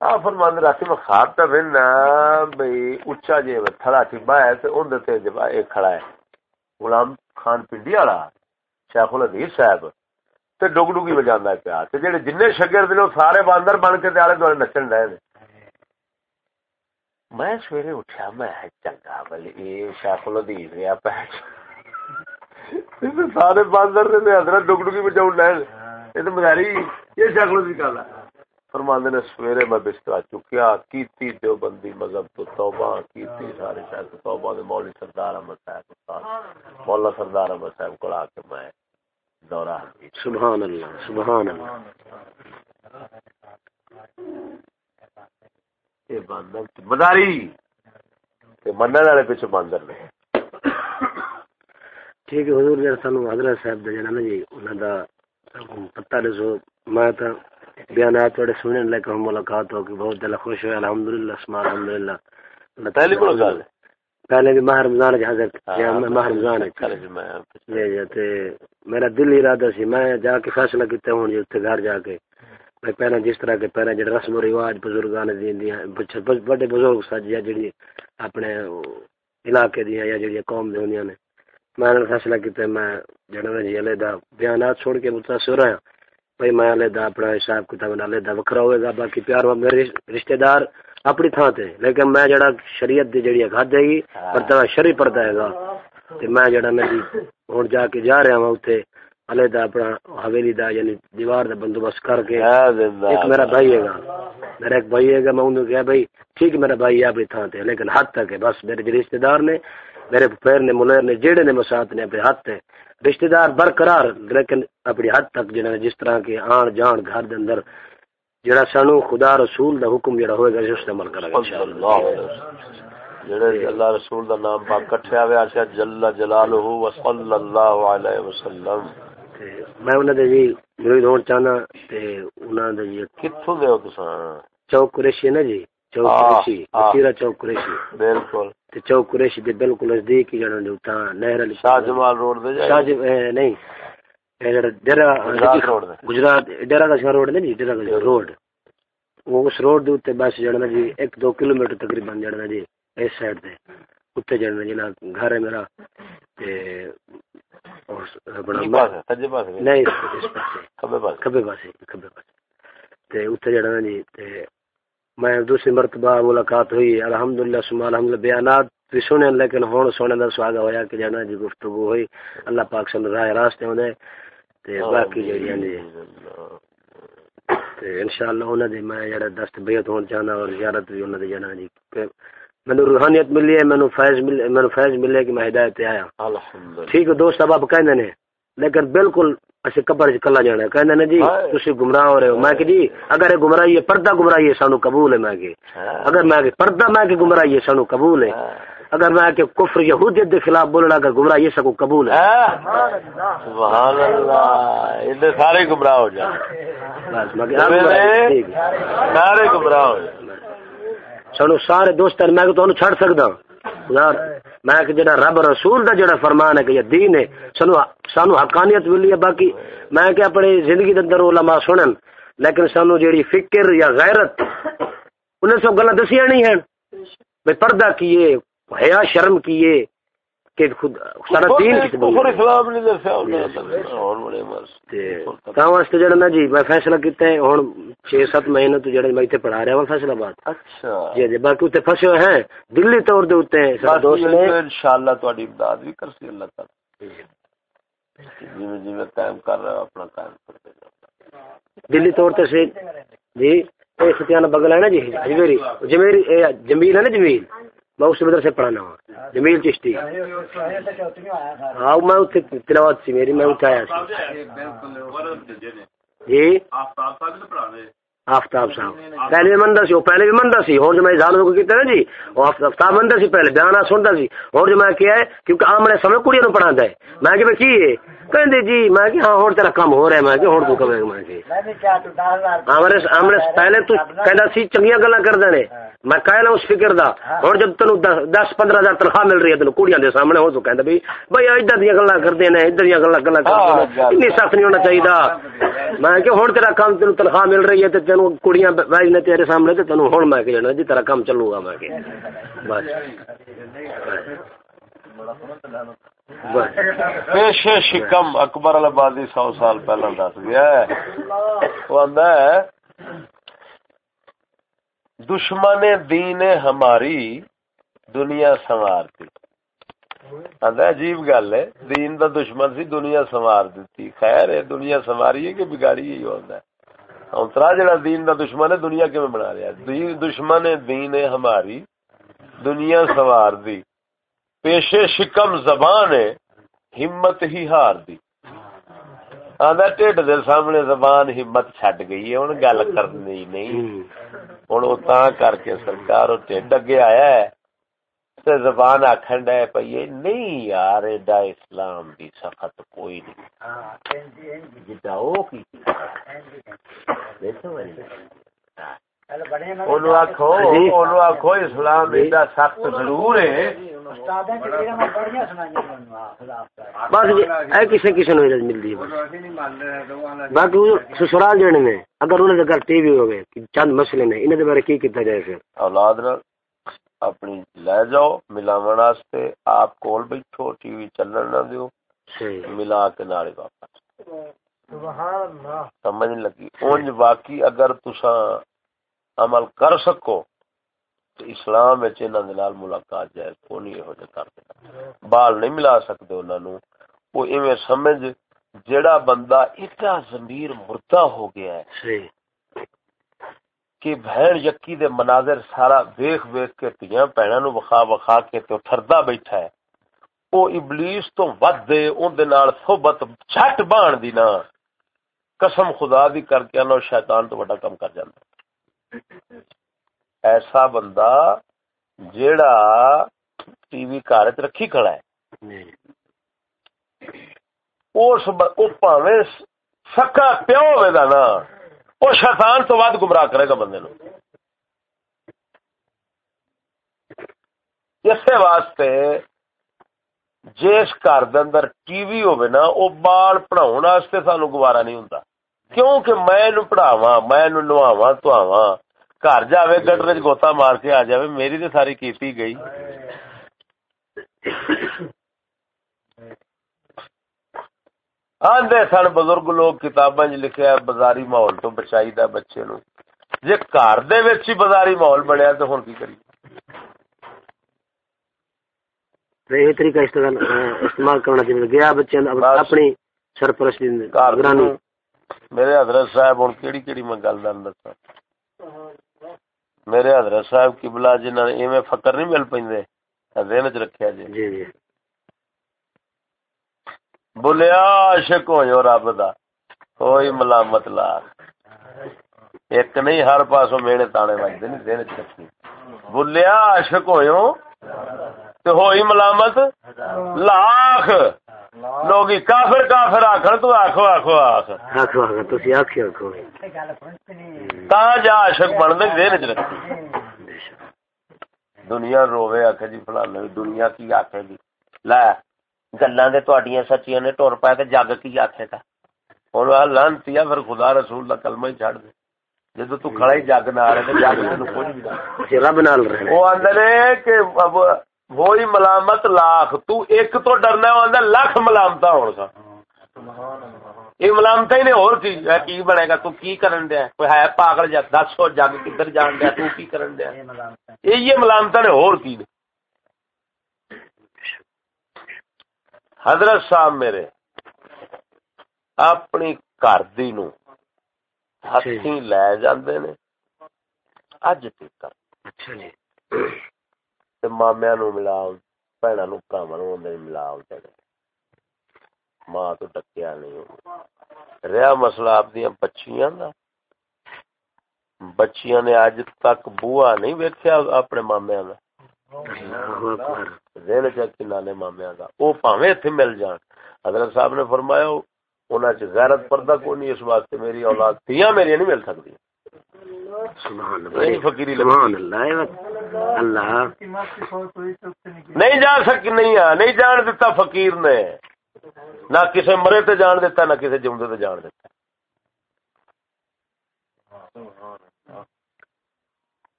آ فرمان رات میں خواب پہ ملنا بھائی اچا جی تھڑا ٹھبا ہے تو ان دے جب ایک کھڑا ہے۔ غلام خان پنڈی والا شیخ الحدیث صاحب تے ڈگ ڈگی بجانا پیا۔ تے جڑے جن شگرد نے سارے باندر بن کے آلے دوالے نچن رہے میں سویرے اٹھیا میں چنگا بلی اے شیخ الحدیث گیا پیچ سارے باندر نے حضرت ڈگ ڈگی بجاؤ لے یہ تو مزاری یہ شیخ الحدیث گل ہے فرماندے نے سویرے میں بستر چکیا کیتی دیو بندی مذہب تو توبہ کیتی سارے شاید توبہ دے مولوی سردار احمد صاحب مولا سردار احمد صاحب کو آ کے میں دورہ سبحان اللہ سبحان اللہ مداری منن والے پیچھے باندر نے ٹھیک ہے حضور جڑا سانو حضرت صاحب جی انہاں دا پتہ دسو۔ میں تا بیانات تھوڑے سننے لے ملاقات ہو کہ بہت دل خوش ہویا الحمدللہ اسما الحمدللہ۔ پہلی ملاقات ہے؟ پہلے بھی ماہ رمضان ہے حضرت۔ ہاں، ماہ رمضان جی جی میرا دل ارادہ سی۔ میں جا کے فیصلہ کیتے ہوں جی گھر جا کے۔ میں پہلے جس طرح کے پہلے جڑے رسم و رواج بزرگاں نے دیندیاں بڑے بزرگ سج یا جڑی اپنے علاقے دی یا جڑی قوم دی ہوندیاں نے۔ میں نے فیصلہ کیتے میں جڑا جی علیحدہ بیانات چھوڑ کے متاثر ہوا بھائی میں علیحدہ اپنا حساب کتاب علیحدہ وکھرا ہوئے گا، باقی پیار میرے رشتہ دار اپنی تھان تے۔ لیکن میں جڑا شریعت دی جڑی گھر دے گی پر تے شری پڑدا ہے گا۔ تے میں جڑا میں جی ہن جا کے جا رہا ہوں اوتھے علیحدہ اپنا حویلی دا یعنی دیوار دا بندوبست کر کے ایک میرا بھائی ہے گا۔ میرا ایک بھائی ہے گا میں انہوں کہا بھائی ٹھیک میرا بھائی اپنی تھان تے۔ لیکن حد تک ہے بس میرے جو رشتہ دار نے میرے پیر نے ملیر نے جیڑے نے مسات نے اپنے حد تے رشتہ دار برقرار۔ لیکن اپنی حد تک جس طرح کے آن جان گھر دے اندر جڑا سانو خدا رسول دا حکم جڑا ہوئے گا اس عمل کرے گا جڑے اللہ رسول دا نام پاک کٹھیا ہویا سی جل جلالہ و صلی اللہ علیہ وسلم۔ میں انہاں دے جی مرید ہون چاہنا تے انہاں دے جی کتھوں دے ہو تساں چوک قریشی ہے نا جی چوک ہاں، قریشی ہاں۔ مسیرہ چوک قریشی بالکل تے چوک قریشی دے بالکل نزدیک ہی جڑا جو تا نہر علی شاہ جمال روڈ دے جائے شاہ جی نہیں ڈیرا روڈ گجرات ڈیرا شاہ روڈ نہیں جی ڈیرا روڈ وہ اس روڈ دے اوتے بس جڑا نا جی ایک دو کلومیٹر تقریباً جی اس سائیڈ تے اوتے جڑا نا جی نا گھر ہے میرا تے اور کی پاس ہے سجے پاس نہیں اس پاسے کبے پاس کبے پاسے کبے پاسے۔ تے اوتے جڑا جی تے میں دوسری مرتبہ ملاقات ہوئی۔ الحمدللہ سما الحمدللہ بیانات بھی سنے لیکن ہون سونے دا سواگا ہویا کہ جڑا جی گفتگو ہوئی۔ اللہ پاک سے راہ راستے ہوندے۔ تے باقی جڑی جی۔ تے انشاءاللہ انہاں دی میں جڑا دست بیعت ہون چاہنا اور زیارت بھی انہاں دی جانا جی۔ کہ مینوں روحانیت ملی ہے مینوں فیض ملے مینوں فیض ملے کہ میں ہدایت آیا۔ الحمدللہ۔ ٹھیک ہے دوست اب کہندے نے لیکن بالکل اسی قبر چ کلا جانا ہے۔ کہندے نے جی۔ تسی گمراہ ہو رہے ہو۔ میں کہ جی اگر یہ گمراہی ہے پردہ گمراہی ہے سانو قبول ہے میں کہ۔ اگر میں کہ پردہ میں کہ گمراہی ہے سانو قبول ہے۔ اگر میں کہ کفر یہودیت دے خلاف بولنا اگر گمراہی ہے سکو قبول ہے۔ سبحان اللہ۔ سارے گمراہ ہو جائیں کہ آپ گمراہ- سارے گمراہ ہو جائیں سانو سارے دوست میں کہ تانوں چھڑ سکدا۔ یار، میں کہ جڑا رب رسول دا جڑا فرمان ہے کہ یہ دین ہے، سانو سانو حقانیت ملی ہے، باقی میں کہ اپنے زندگی دے اندر علماء سنن، لیکن سانو جیڑی فکر یا غیرت، انہاں سو گلاں دسیاں نہیں ہیں۔ بے پردہ کیے، حیا شرم کیے کہ خود سارا دین کس کفر اسلام نہیں دسیا انہیں اور بڑے مست تے تا واسطے جڑا نا جی میں فیصلہ کیتا ہے ہن 6-7 مہینے تو جڑا میں ایتھے پڑھا رہا ہوں فیصلہ بات اچھا۔ جی جی باقی اتنے پھسے ہوئے ہیں۔ دلی طور دے اتنے سارے دوست نے۔ انشاءاللہ تہاڈی امداد بھی کرسی اللہ تعالی۔ جویں جویں قائم کر رہا ہے اپنا قائم دلی طور تے سے جی اے ستیانہ بغل ہے نا جی جمیری جمیری اے جمیل ہے نا جمیل؟ میں اس مدرسے پڑھانا۔ ہوں جمیل چشتی۔ ہاں میں اتنے تلاوت سی، میری میں اتنے آیا جی؟ آفتاب صاحب۔ پہلے بھی مندا سی پہلے بھی مندا سی۔ اور جو میں اظہار کو کیتا نا جی وہ آفتاب مندا سی پہلے بیان سنتا سی۔ اور جو میں کیا ہے، کیونکہ آمنے سمے کڑیاں نو پڑھاندا ہے۔ میں کہ کی ہے؟ کہندے جی میں کہ ہاں ہن تیرا کام ہو رہا ہے۔ میں کہ ہن تو کمے میں کہ آمنے آمنے پہلے تو کہندا سی چنگیاں گلاں کردا نے میں کہہ لوں اس فکر دا۔ ہن جب تینو 10 15 ہزار تنخواہ مل رہی ہے تینو کڑیاں دے سامنے ہو تو کہندا بھی بھائی ادھر دیاں گلاں کردے نے ادھر دیاں گلاں گلاں کردے نے اتنی سخت نہیں ہونا چاہیے میں کہ ہن تیرا کام تینو تنخواہ مل رہی ہے تے تینو کڑیاں ویج نے تیرے سامنے تے تینو ہن میں کہ جانا جی تیرا کام چلو گا میں کہ۔ بس۔ بس پیش شکم اکبر الابادی سو سال پہلا دس گیا ہے۔ دشمن دین ہماری دنیا سنوارتی آندا عجیب گل ہے۔ دین دا دشمن سی، دنیا سنوار دیتی۔ خیر ہے، دنیا سنواری ہے کہ بگاڑی یہی ہوتا ہے۔ اترا جڑا دین دا دشمن ہے، دنیا کیویں بنا رہا ہے؟ دشمن دین ہماری دنیا سنوار دی۔ پیشے شکم زبان ہے ہمت ہی ہار دی۔ آدھا ٹھڈ دے سامنے زبان ہمت چھڈ گئی ہے ہن گل کرنی نہیں۔ ہن او تاں کر کے سرکار او ٹھڈ اگے آیا ہے۔ تے زبان آکھن ڈے پئی نہیں یار ایڈا اسلام دی سخت کوئی نہیں۔ جدا او کی دیکھو اونوں آکھو اونوں آکھو اسلام ایڈا سخت ضرور ہے۔ بس جی اے کسے کسے نو عزت ملدی ہے بس۔ باقی سسرال جڑے نے اگر انہاں دے گھر ٹی وی ہوے چند مسئلے نے انہاں دے بارے کی کیتا جائے پھر؟ اولاد نال اپنی لے جاؤ ملاون واسطے آپ کول بیٹھو ٹی وی چلن نہ دیو ملا کے نالے واپس۔ سمجھ نہیں لگی۔ اونج باقی اگر تساں عمل کر سکو اسلام نال ملاقات جائز کونی ہو جے کر دے بال نہیں ملا سکدے انہاں نو وہ ایویں سمجھ جیڑا بندہ اتنا ضمیر مردہ ہو گیا ہے صحیح کہ بہن یکی دے مناظر سارا ویخ ویخ کے تیاں پینا نو وخا وخا کے تے ٹھردا بیٹھا ہے۔ او ابلیس تو ود دے اون دے نال صحبت چھٹ بان دی نا قسم خدا دی کر کے اللہ شیطان تو بڑا کم کر جاندا۔ ایسا بندہ جیڑا ٹی وی گھر وچ رکھی کھڑا ہے جی۔ اس ب- او پاویں سکا پیو ہوئے دا نا وہ شیطان تو ود گمراہ کرے گا بندے نو اس واسطے جس گھر اندر ٹی وی ہوے نا او بال پڑھاون واسطے سانو گوارا نہیں ہوندا کیونکہ میں نو پڑھاواں میں نو نواواں تواواں گھر جاوے گٹر وچ گوتا مار کے آ جاوے میری تے ساری کیتی گئی آدھے سن بزرگ لوگ کتاباں لکھیا بازاری ماحول تو بچائی دا بچے نو جے گھر دے وچ ہی بازاری ماحول بنیا تو ہن کی کری یہ طریقہ استعمال کرنا چاہیے گیا بچے اپنی سرپرستی نگرانی میرے حضرت صاحب ہن کیڑی کیڑی میں گل دن دساں میرے حضرت صاحب قبلہ جنہاں ایویں فقر نہیں مل پیندے ذہن وچ رکھیا جی۔ جی جی۔ بولیا عاشق ہو جو رب دا کوئی ملامت لا۔ ایک نہیں ہر پاسوں میڑے تانے وجدے نہیں دین چکی بولیا عاشق تے ہوئی ملامت؟ لاکھ۔ لوگی کافر کافر آخر تو آخو آخو آخ آخو آخو تسی آخی آخو تا جا عاشق بن دے دین چ رکھی دنیا روے آخ جی فلانا دنیا کی آخے گی لے گلا سچیاں نے ٹر پائے جگ کی آخے گا پھر خدا رسول کا کلمہ ہی چڑھ دے۔ جدو تو کھڑا ہی جگ نہ رہے جگ تین کچھ بھی رب نال کہ وہی ملامت لاکھ تو ایک تو ڈرنا لکھ ملامت ہو سا۔ یہ ملامت ہی نے اور کی کی بنے گا؟ تو کی کرن دیا؟ کوئی ہے پاگل جا دس سو جگ کدھر جان دیا؟ تو کی کرن دیا؟ یہ ملامت نے اور کی حضرت صاحب میرے اپنی گھر دی نو ہاتھی لے جاندے نے اج تک اچھا جی۔ تے مامیا نو ملا بھنا نو کام نو ملا ماں تو ڈکیا نہیں رہا مسئلہ آپ دیا بچیاں دا۔ بچیاں نے اج تک بوا نہیں ویکھیا اپنے مامیا کا دل چکی نانے مامیا کا وہ پاوے اتنے مل جان۔ حضرت صاحب نے فرمایا انہوں چ غیرت پردہ کو نہیں اس واسطے میری اولاد تیاں میری نہیں مل سکتی نہیں جا سک نہیں نہیں جان دیتا فقیر نے۔ نہ کسی مرے تے جان دیتا نہ کسی جمدے تے جان دیتا۔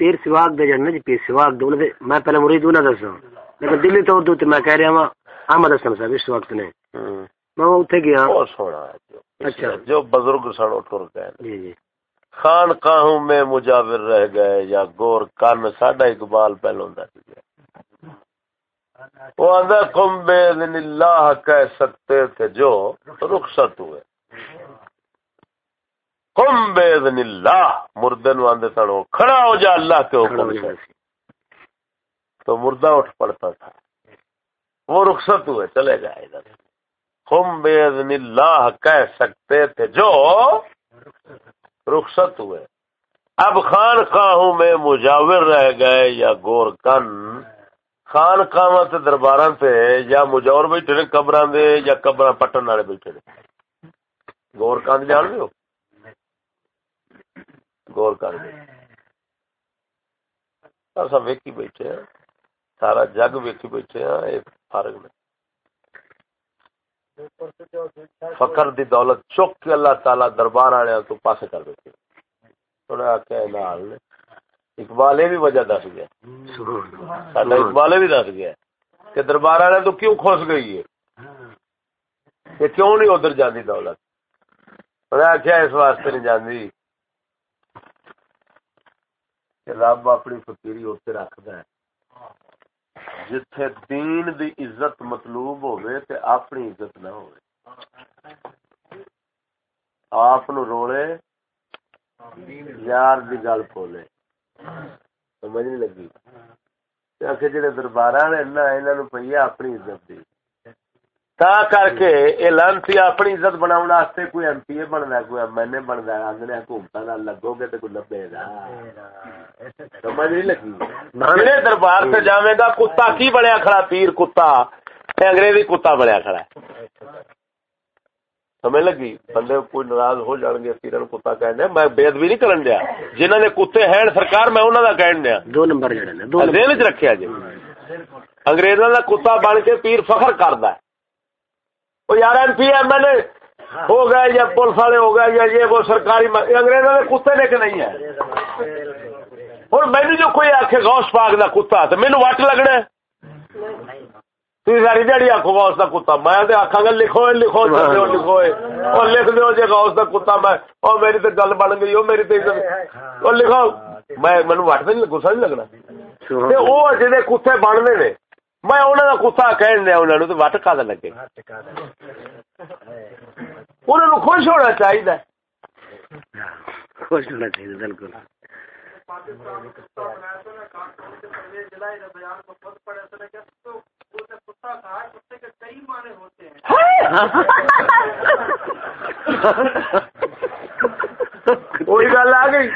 پیر سواگ دے جانا جی پیر سواگ دے دے میں پہلے مرید نہ دسا لیکن دلی تو تے میں کہہ رہا ہوں احمد حسن صاحب اس وقت نے۔ میں اوتھے گیا۔ سونا اچھا۔ جو بزرگ سن ٹر گئے جی جی۔ خان کاہوں میں مجاور رہ گئے یا گور کان ساڈا اقبال پہلو ہوندا سی وہ آندا، کم بے اللہ کہہ سکتے تھے جو رخصت ہوئے۔ کم بے اللہ مردے نو آندے سن کھڑا ہو جا، اللہ کے حکم سے۔ تو مردہ اٹھ پڑتا تھا۔ وہ رخصت ہوئے، چلے گئے ادھر۔ کم بے اللہ کہہ سکتے تھے جو رخصت ہوئے۔ اب خان خاہوں میں مجاور رہ گئے یا گور کن خان خاواں تے درباراں تے یا مجاور بیٹھے نے قبراں دے یا قبراں پٹن والے بیٹھے نے۔ گور کن جان دے گور کر دے اصا ویکھی بیٹھے ہیں، سارا جگ ویکھی بیٹھے ہیں ایک فرق میں فکر دی دولت چک کے اللہ تعالی دربار آنے تو پاسے کر دیتے تھوڑا آخیا نال نے اقبال بھی وجہ دس گیا۔ سڈا اقبال بھی دس گیا کہ دربار آنے تو کیوں خوش گئی ہے؟ کہ کیوں نہیں ادھر جاندی دولت؟ انہیں آخیا اس واسطے نہیں جاندی کہ رب اپنی فکیری اتنے رکھد جتھے دین دی عزت مطلوب ہوئے تے اپنی عزت نہ ہوئے آپ روڑے یار دی گل پولے۔ سمجھ نہیں لگی؟ جڑے دربار نے پی اپنی عزت دی۔ تا کر کے یہ لانسی اپنی عزت بنا واسطے کوئی ایم پی اے بننا کوئی ایم ایل اے بننا آدھے حکومت لگو گے تو کوئی لبے گا سمجھ نہیں لگی؟ میرے دربار سے جاوے گا کتا کی بنیا کھڑا؟ پیر کتا۔ انگریزی کتا بنیا کھڑا سمجھ لگی؟ بندے کوئی ناراض ہو جان گے پیرن کتا کہنے میں بے ادبی نہیں کرن دیا۔ جنہوں نے کتے ہیں سرکار میں انہوں کا کہن دیا۔ دو نمبر جڑے نے دو دین چ رکھیا جی۔ انگریزوں کا کتا بن کے پیر فخر کردا ہے۔ وہ یار ایم پی ایم ایل اے ہو گئے یا پولیس والے ہو گئے یا یہ وہ سرکاری انگریزوں کے کتے نے کہ نہیں ہے ہوں مینو جو کوئی آخ غوث پاک دا کتا تو مینو وٹ لگنا تھی ساری دیہی آخو غوث دا کتا میں آخا گا لکھو لکھو لکھو اور لکھ دو جی غوث دا کتا میں اور میری تو گل بن گئی وہ میری تو لکھو میں مینو وٹ نہیں گسا نہیں لگنا۔ وہ جی کتے بننے نے میں انہوں کتا کہن دیا انہوں نے وٹ کا لگے؟ انہوں خوش ہونا چاہیے خوش ہونا چاہیے بالکل۔ وہی گل آ گئی؟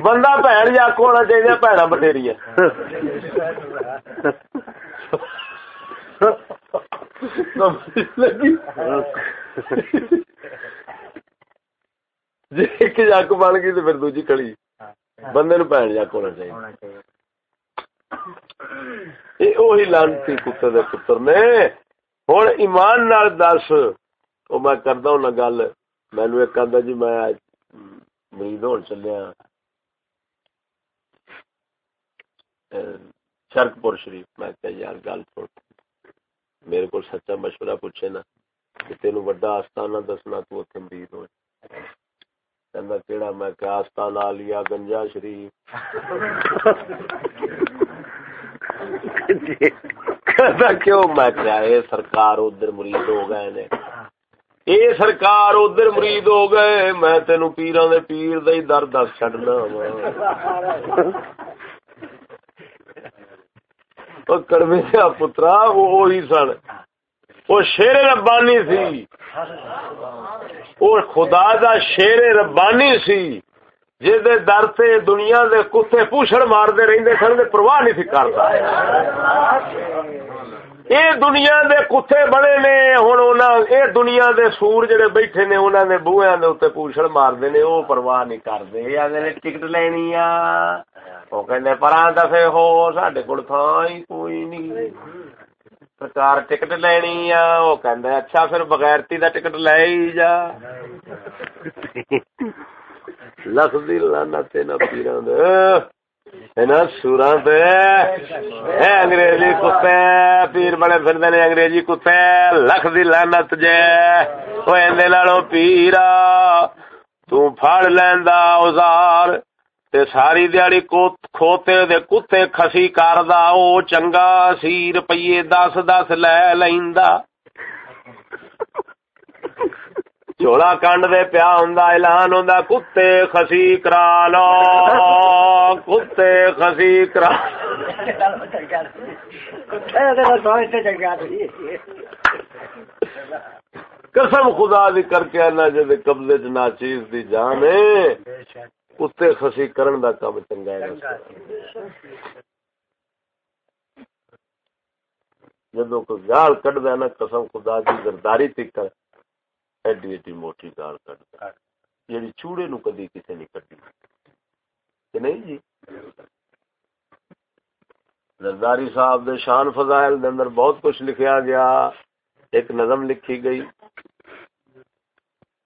بندہ بھن یا کو ہونا چاہیے بھڑا بٹیری <laughs> جی ایک جک بن گئی تو پھر دوجی بندے نو بھن جک ہونا چاہیے لانتی کتے دے پتر نے ہوں ایمان نال دس وہ میں کردا ہوں گل مینو ایک آدھا جی میں مرید ہو چلیا شرک پور شریف، میں کہ یار گل چھوڑ میرے کو سچا مشورہ پوچھے نا کہ تین وڈا آستانہ دسنا تو اتنے مرید ہو کہندا کیڑا؟ میں کہ آستانہ لیا گنجا شریف۔ کہنا کیوں؟ میں کیا یہ سرکار ادھر مرید ہو گئے نے۔ اے سرکار ادھر مرید ہو گئے، میں تینو پیران دے پیر دے در دس چڈنا کڑوے پترا وہی سن۔ وہ شیر ربانی سی۔ وہ خدا دا شیر ربانی سی۔ جے در تے دنیا دے کتے پوشن مار دے رہندے سن پرواہ نہیں سی کردا اے دنیا دے کتے بڑے نے انہاں اے دنیا دے سور جڑے بیٹھے نے انہاں دے بوئیاں دے اوتے پوچھڑ مار دے نے او پرواہ نہیں آندے نے ٹکٹ لینی آ۔ او کہندے پراں دفے ہو ساڈے کول تھاں ہی کوئی نہیں۔ سرکار ٹکٹ لینی آ او کہندے اچھا پھر بغیرتی دا ٹکٹ لے ہی جا۔ <laughs> لکھ دی لعنت نہ پیران دے نا سوراں تے اے انگریزی کتے پیر بڑے پھردے نے انگریزی کتے لکھ دی لعنت جے او ایندے نالوں پیرا تو پھڑ لیندا اوزار تے ساری دیہڑی کھوتے دے کتے کھسی کردا او چنگا سی روپیے دس دس لے لیندا کنڈ دے پیا ہوں اعلان ہوں کتے خسی کرا لو کتے خسی کرا قسم خدا دی کر کے آنا جی قبضے چ ناچیز دی جان کتے خسی کرن دا کام چنگا ہے جدو کوئی گال کٹ دینا قسم خدا دی گرداری تک ایڈی ایڈی موٹی گال کٹ جی چوڑے نو کدی کسی نہیں کٹی نہیں جی زرداری صاحب دے شان فضائل دے اندر بہت کچھ لکھیا گیا ایک نظم لکھی گئی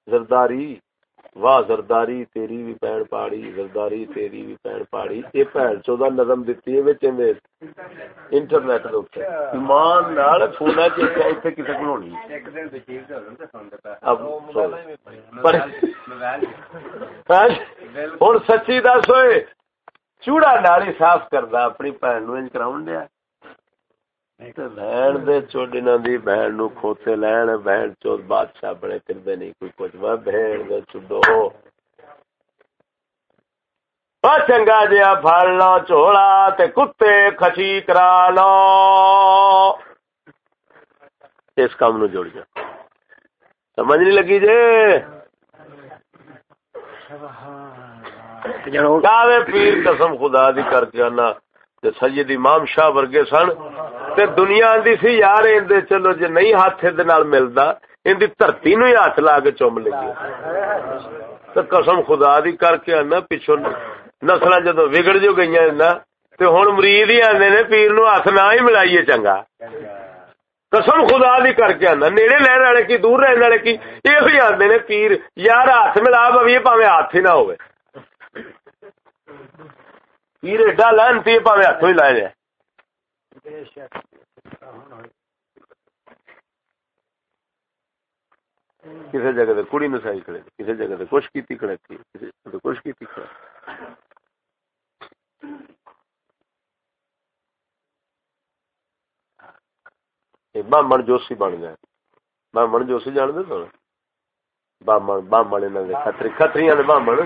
زرداری واہ، زرداری، تیری بھی پین پاڑی، زرداری، تیری بھی پین پاڑی۔ یہ پین چودہ نظم دیتی ہے، وچ میں انٹرنیٹ دے اوپر۔ ایمان نال فون ہے کہ ایتھے کسے کو ہونی۔ اب ہن سچی دس ہوئے چوڑا نالی صاف کردا، اپنی بہن نو انج کراون دیا۔ بہن دے چوڈینا دی بہن نو کھوتے لین بہن چود بادشاہ بڑے کردے نہیں کوئی کچھ وہ بہن دے چڈو چنگا جیا پھڑ لو چوڑا تے کتے کھچی کرا لو اس کام نو جوڑ جا سمجھ نہیں لگی جے پیر قسم خدا دی کر کے آنا سید امام شاہ ورگے سن تے دنیا آندی سی یار اندے چلو جے نہیں ہاتھ دے نال ملدا ان دی دھرتی نو ہی ہاتھ لا کے چوم لگی تو قسم خدا دی کر کے آنا پچھو نسل جدو بگڑ جو گئی نا تو ہوں مرید ہی آدھے نے پیر نو ہاتھ نہ ہی ملائیے چنگا قسم خدا دی کر کے آنا نیڑے لہن والے کی دور رہنے والے کی یہ آدھے نے پیر یار ہاتھ ملا پوی پاوے ہاتھ ہی نہ ہوئے پیر ایڈا لہنتی پاوے ہاتھوں ہی لائے جائے کسی جگہ تے کڑی نسائی کھڑے کسی جگہ تے کچھ کیتی کھڑے کسی جگہ تے کچھ کیتی کھڑے بامن جوسی بن گئے۔ بامن جوسی جان دے تو؟ بامن بامن انہاں دے کھتری، کھتریاں دے بامن۔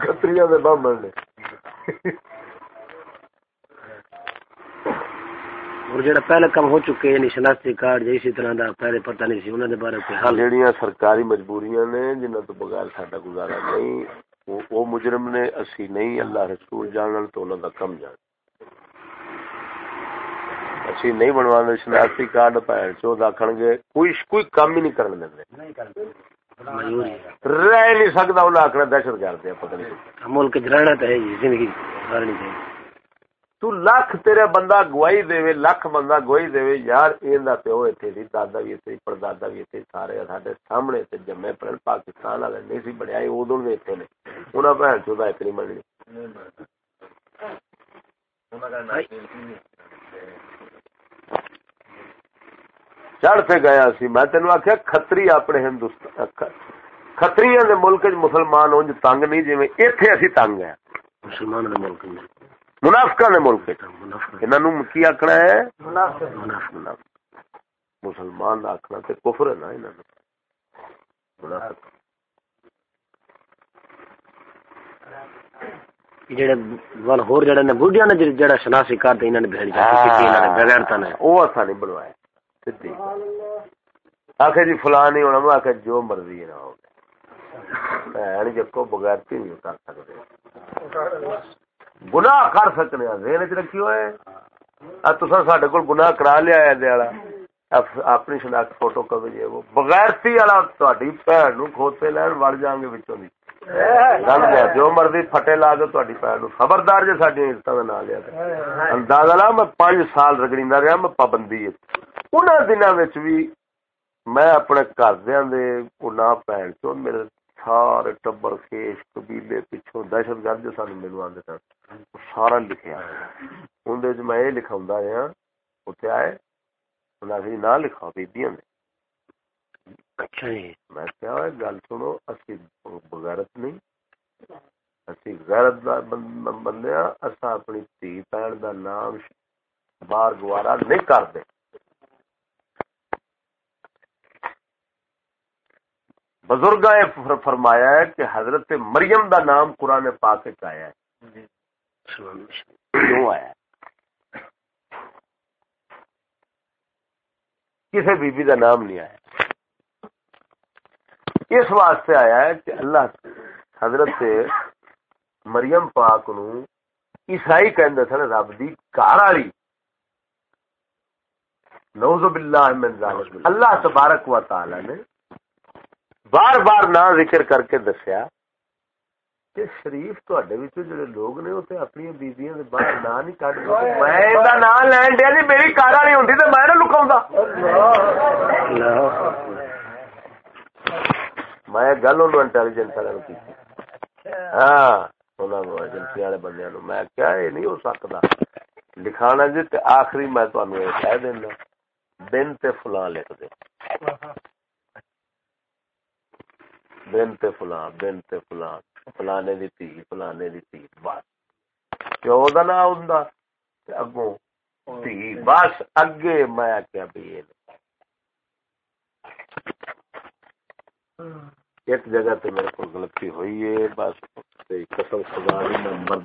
کھتریاں دے بامن نے۔ اور جڑا پہلے کم ہو چکے یعنی شناختی کارڈ اسی طرح دا پہلے پتہ نہیں سی انہاں دے بارے کوئی حل۔ جڑیاں سرکاری مجبوریاں نے جنہاں تو بغیر ساڈا گزارا نہیں وہ مجرم نے اسی نہیں اللہ رسول جانن تو انہاں دا کم جان۔ اسی نہیں بنوا دے شناختی کارڈ پہن چو آکھن گے کوئی کوئی کام ہی نہیں کرن دے رہ نہیں سکتا انہاں آکھنا دہشت گرد ہے پتہ نہیں۔ ملک جرانا تے ہے زندگی گزارنی چاہیے تو لکھ تیرے بندہ گواہی دے وے لکھ بندہ گواہی دے وے یار، ایندا پیو ایتھے سی دادا بھی ایتھے پردادا بھی ایتھے سارے ساڈے سامنے تے جمے پڑن پاکستان والے نہیں سی بڑیا اودوں دے ایتھے نے۔ انہاں بہن چودا ایک نہیں مننی۔ چڑھ تے گیا سی۔ میں تینوں آخیا کتری اپنے ہندوستان کتری دے ملک چ مسلمان اونج تنگ نہیں جی ایتھے اسی تنگ ہیں۔ مسلمان دے ملک میں منافقہ نے ملک انہوں کی آخنا ہے؟ مسلمان آخنا تے کفر ہے نا انہوں جڑے ون ہور جڑے نے بوڈیاں نے جڑا شناسی کر تے انہاں نے بھیڑ جاتی کیتی انہاں نے بغیر تا نے او اسا نہیں بنوایا۔ سیدھی آخر جی فلاں نہیں ہونا میں آخر جو مرضی نہ ہو بغیر کر سکتے گناہ کر سکنے ذہن چ رکھی ہوئے تصا سڈے کو گناہ کرا لیا ہے اپنی شناخت فوٹو کب جی وہ بغیرتی والا تاری بھن نو کھوتے لین وڑ جان گے بچوں کی گل گیا جو مرضی فٹے لا کے تاری بھن خبردار جی سڈیا عزت کا نام لیا اندازہ لا میں پانچ سال رگڑی رہا میں پابندی ان دنوں بھی میں اپنے گھر دیا نہ بھن چو میرے سارے ٹبر خیش قبیلے پچھوں دہشت گرد جو سن میرے آدھے سن سارا لکھیا۔ اندر میں یہ لکھا رہا اتنے آئے انہیں نہ لکھا بیبیاں نے اچھا جی۔ میں کیا گل سنو اسی بغیرت نہیں۔ اسی غیرت بندے اصا اپنی تھی کا نام بار گوارا نہیں کرتے بزرگ فرمایا ہے کہ حضرت مریم دا نام قرآن پاک آیا ہے۔ کیوں آیا ہے؟ کسی بی بی دا نام نہیں آیا۔ اس واسطے آیا ہے کہ اللہ حضرت مریم پاک نو عیسائی کہندے سن رب دی کار والی نوز باللہ من ذالک اللہ تبارک و تعالی نے بار بار نا ذکر کر کے دسیا کہ شریف جڑے لوگ نے وہ اپنی بیبیاں دے باہر نا نہیں کٹ میں نام لین دیا جی میری کارا نہیں ہوتی تو میں نہ لکاؤں میں گل ان انٹیلیجنس والے کی ہاں ایجنسی والے بندے میں کیا یہ نہیں ہو سکتا لکھانا جی آخری میں تمہیں کہہ دینا دن تے فلاں لکھ دے بنت فلان بنت فلان فلانے دی تھی فلانے دی تھی بس۔ پیو دا نا ہوندا؟ تے اگوں تھی بس اگے میں کیا بھی ایک جگہ تے میرے کو غلطی ہوئی ہے بس قسم خدا دی نمبر